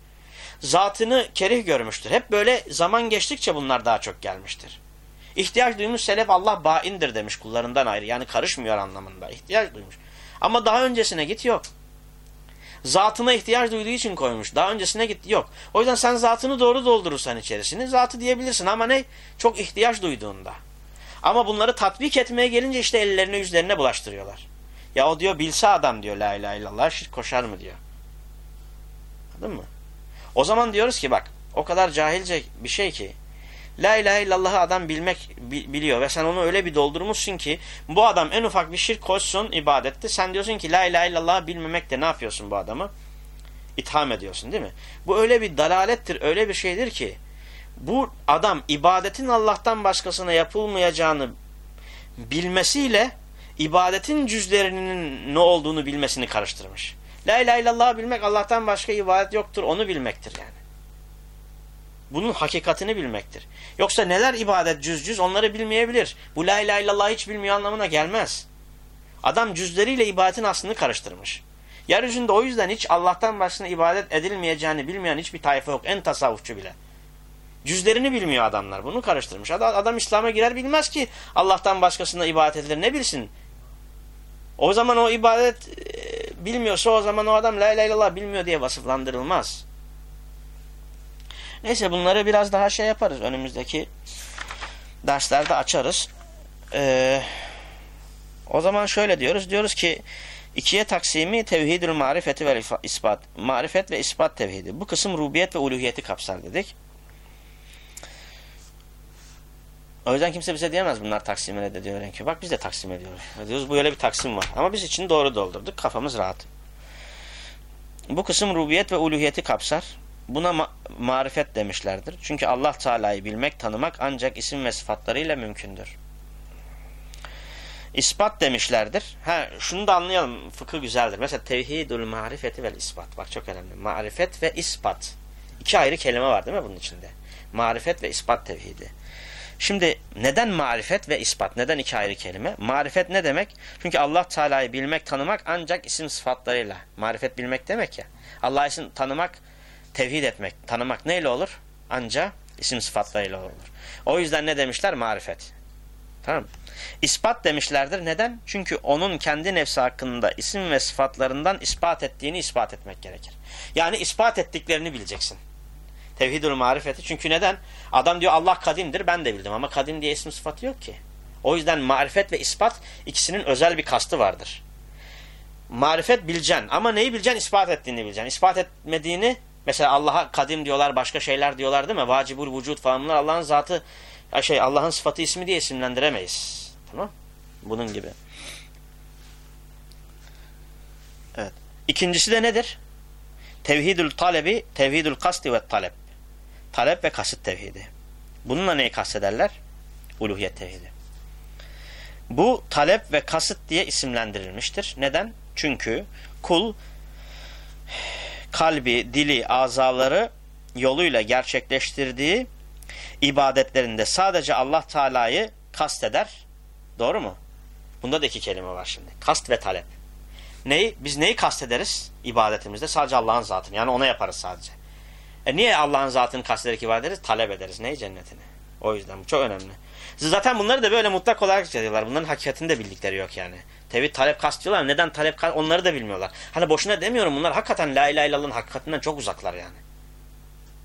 Zatını kerih görmüştür. Hep böyle zaman geçtikçe bunlar daha çok gelmiştir. İhtiyaç duymuş selef Allah baindir demiş kullarından ayrı. Yani karışmıyor anlamında. İhtiyaç duymuş. Ama daha öncesine git yok. Zatına ihtiyaç duyduğu için koymuş. Daha öncesine git yok. O yüzden sen zatını doğru doldurursan içerisini zatı diyebilirsin ama ne? Çok ihtiyaç duyduğunda. Ama bunları tatbik etmeye gelince işte ellerine yüzlerine bulaştırıyorlar. Ya o diyor bilse adam diyor la ilahe illallah şirk koşar mı diyor. Anladın mı? O zaman diyoruz ki bak o kadar cahilce bir şey ki La ilahe illallah'ı adam bilmek biliyor ve sen onu öyle bir doldurmuşsun ki bu adam en ufak bir şirk koşsun ibadette sen diyorsun ki la ilahe illallah'ı bilmemek de ne yapıyorsun bu adamı? İtham ediyorsun değil mi? Bu öyle bir dalalettir öyle bir şeydir ki bu adam ibadetin Allah'tan başkasına yapılmayacağını bilmesiyle ibadetin cüzlerinin ne olduğunu bilmesini karıştırmış. La ilahe illallah bilmek Allah'tan başka ibadet yoktur onu bilmektir yani. Bunun hakikatini bilmektir. Yoksa neler ibadet cüz cüz onları bilmeyebilir. Bu la ilahe illallah hiç bilmiyor anlamına gelmez. Adam cüzleriyle ibadetin aslını karıştırmış. Yeryüzünde o yüzden hiç Allah'tan başına ibadet edilmeyeceğini bilmeyen hiçbir tayfa yok. En tasavvufçu bile. Cüzlerini bilmiyor adamlar. Bunu karıştırmış. Adam, İslam'a girer bilmez ki Allah'tan başkasına ibadet edilir. Ne bilsin? O zaman o ibadet e, bilmiyorsa o zaman o adam la ilahe illallah bilmiyor diye vasıflandırılmaz. Neyse bunları biraz daha şey yaparız. Önümüzdeki derslerde açarız. Ee, o zaman şöyle diyoruz. Diyoruz ki ikiye taksimi tevhidül marifeti ve ispat. Marifet ve ispat tevhidi. Bu kısım rubiyet ve uluhiyeti kapsar dedik. O yüzden kimse bize diyemez bunlar taksim de diyor ki. Bak biz de taksim ediyoruz. Diyoruz bu öyle bir taksim var. Ama biz için doğru doldurduk. Kafamız rahat. Bu kısım rubiyet ve uluhiyeti kapsar. Buna ma marifet demişlerdir. Çünkü Allah Teala'yı bilmek, tanımak ancak isim ve sıfatlarıyla mümkündür. İspat demişlerdir. Ha, şunu da anlayalım. Fıkıh güzeldir. Mesela tevhidul marifeti vel ispat. Bak çok önemli. Marifet ve ispat. İki ayrı kelime var değil mi bunun içinde? Marifet ve ispat tevhidi. Şimdi neden marifet ve ispat? Neden iki ayrı kelime? Marifet ne demek? Çünkü Allah Teala'yı bilmek, tanımak ancak isim sıfatlarıyla. Marifet bilmek demek ya. Allah'ı isim tanımak, tevhid etmek, tanımak neyle olur? Ancak isim sıfatlarıyla olur. O yüzden ne demişler? Marifet. Tamam İspat demişlerdir. Neden? Çünkü onun kendi nefsi hakkında isim ve sıfatlarından ispat ettiğini ispat etmek gerekir. Yani ispat ettiklerini bileceksin. Tevhidül marifeti. Çünkü neden? Adam diyor Allah kadimdir ben de bildim ama kadim diye isim sıfatı yok ki. O yüzden marifet ve ispat ikisinin özel bir kastı vardır. Marifet bileceksin ama neyi bileceksin? İspat ettiğini bileceksin. İspat etmediğini mesela Allah'a kadim diyorlar başka şeyler diyorlar değil mi? Vacibul vücut falan bunlar Allah'ın zatı şey Allah'ın sıfatı ismi diye isimlendiremeyiz. Tamam? Bunun gibi. Evet. İkincisi de nedir? Tevhidül talebi, tevhidül kasti ve talep. Talep ve kasıt tevhidi. Bununla neyi kastederler? Uluhiyet tevhidi. Bu talep ve kasıt diye isimlendirilmiştir. Neden? Çünkü kul kalbi, dili, azaları yoluyla gerçekleştirdiği ibadetlerinde sadece Allah Teala'yı kasteder. Doğru mu? Bunda da iki kelime var şimdi. Kast ve talep. Neyi? Biz neyi kastederiz ibadetimizde? Sadece Allah'ın zatını. Yani ona yaparız sadece. E niye Allah'ın zatını kastederek ibadet ederiz? Talep ederiz. Neyi? Cennetini. O yüzden bu çok önemli. Zaten bunları da böyle mutlak olarak diyorlar. Bunların hakikatini de bildikleri yok yani. Tevhid talep kast diyorlar. Neden talep kast? Onları da bilmiyorlar. Hani boşuna demiyorum bunlar hakikaten la ilahe illallah'ın hakikatinden çok uzaklar yani.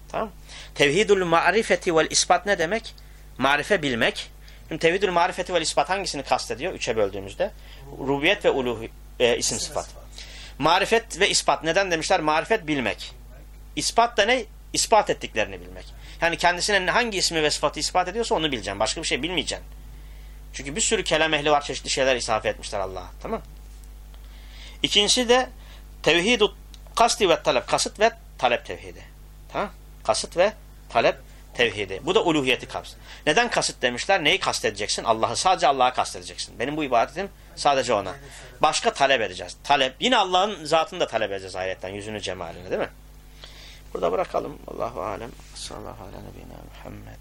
Tamam. Tevhidul marifeti vel ispat ne demek? Marife bilmek. Şimdi tevhidül marifeti vel ispat hangisini kastediyor? Üçe böldüğümüzde. Rubiyet ve uluh e, isim sıfat. Marifet ve ispat. Neden demişler? Marifet bilmek. İspat da ne? İspat ettiklerini bilmek. Yani kendisine hangi ismi ve sıfatı ispat ediyorsa onu bileceksin. Başka bir şey bilmeyeceksin. Çünkü bir sürü kelam ehli var çeşitli şeyler isafe etmişler Allah'a. Tamam İkincisi de tevhidu kasti ve talep. Kasıt ve talep tevhidi. Tamam Kasıt ve talep tevhidi. Bu da uluhiyeti kapsar. Neden kasıt demişler? Neyi kastedeceksin? Allah'ı sadece Allah'a kastedeceksin. Benim bu ibadetim sadece ona. Başka talep edeceğiz. Talep. Yine Allah'ın zatını da talep edeceğiz ayetten. Yüzünü cemalini değil mi? Burada bırakalım. Allahu alem. Sallallahu aleyhi ve Muhammed.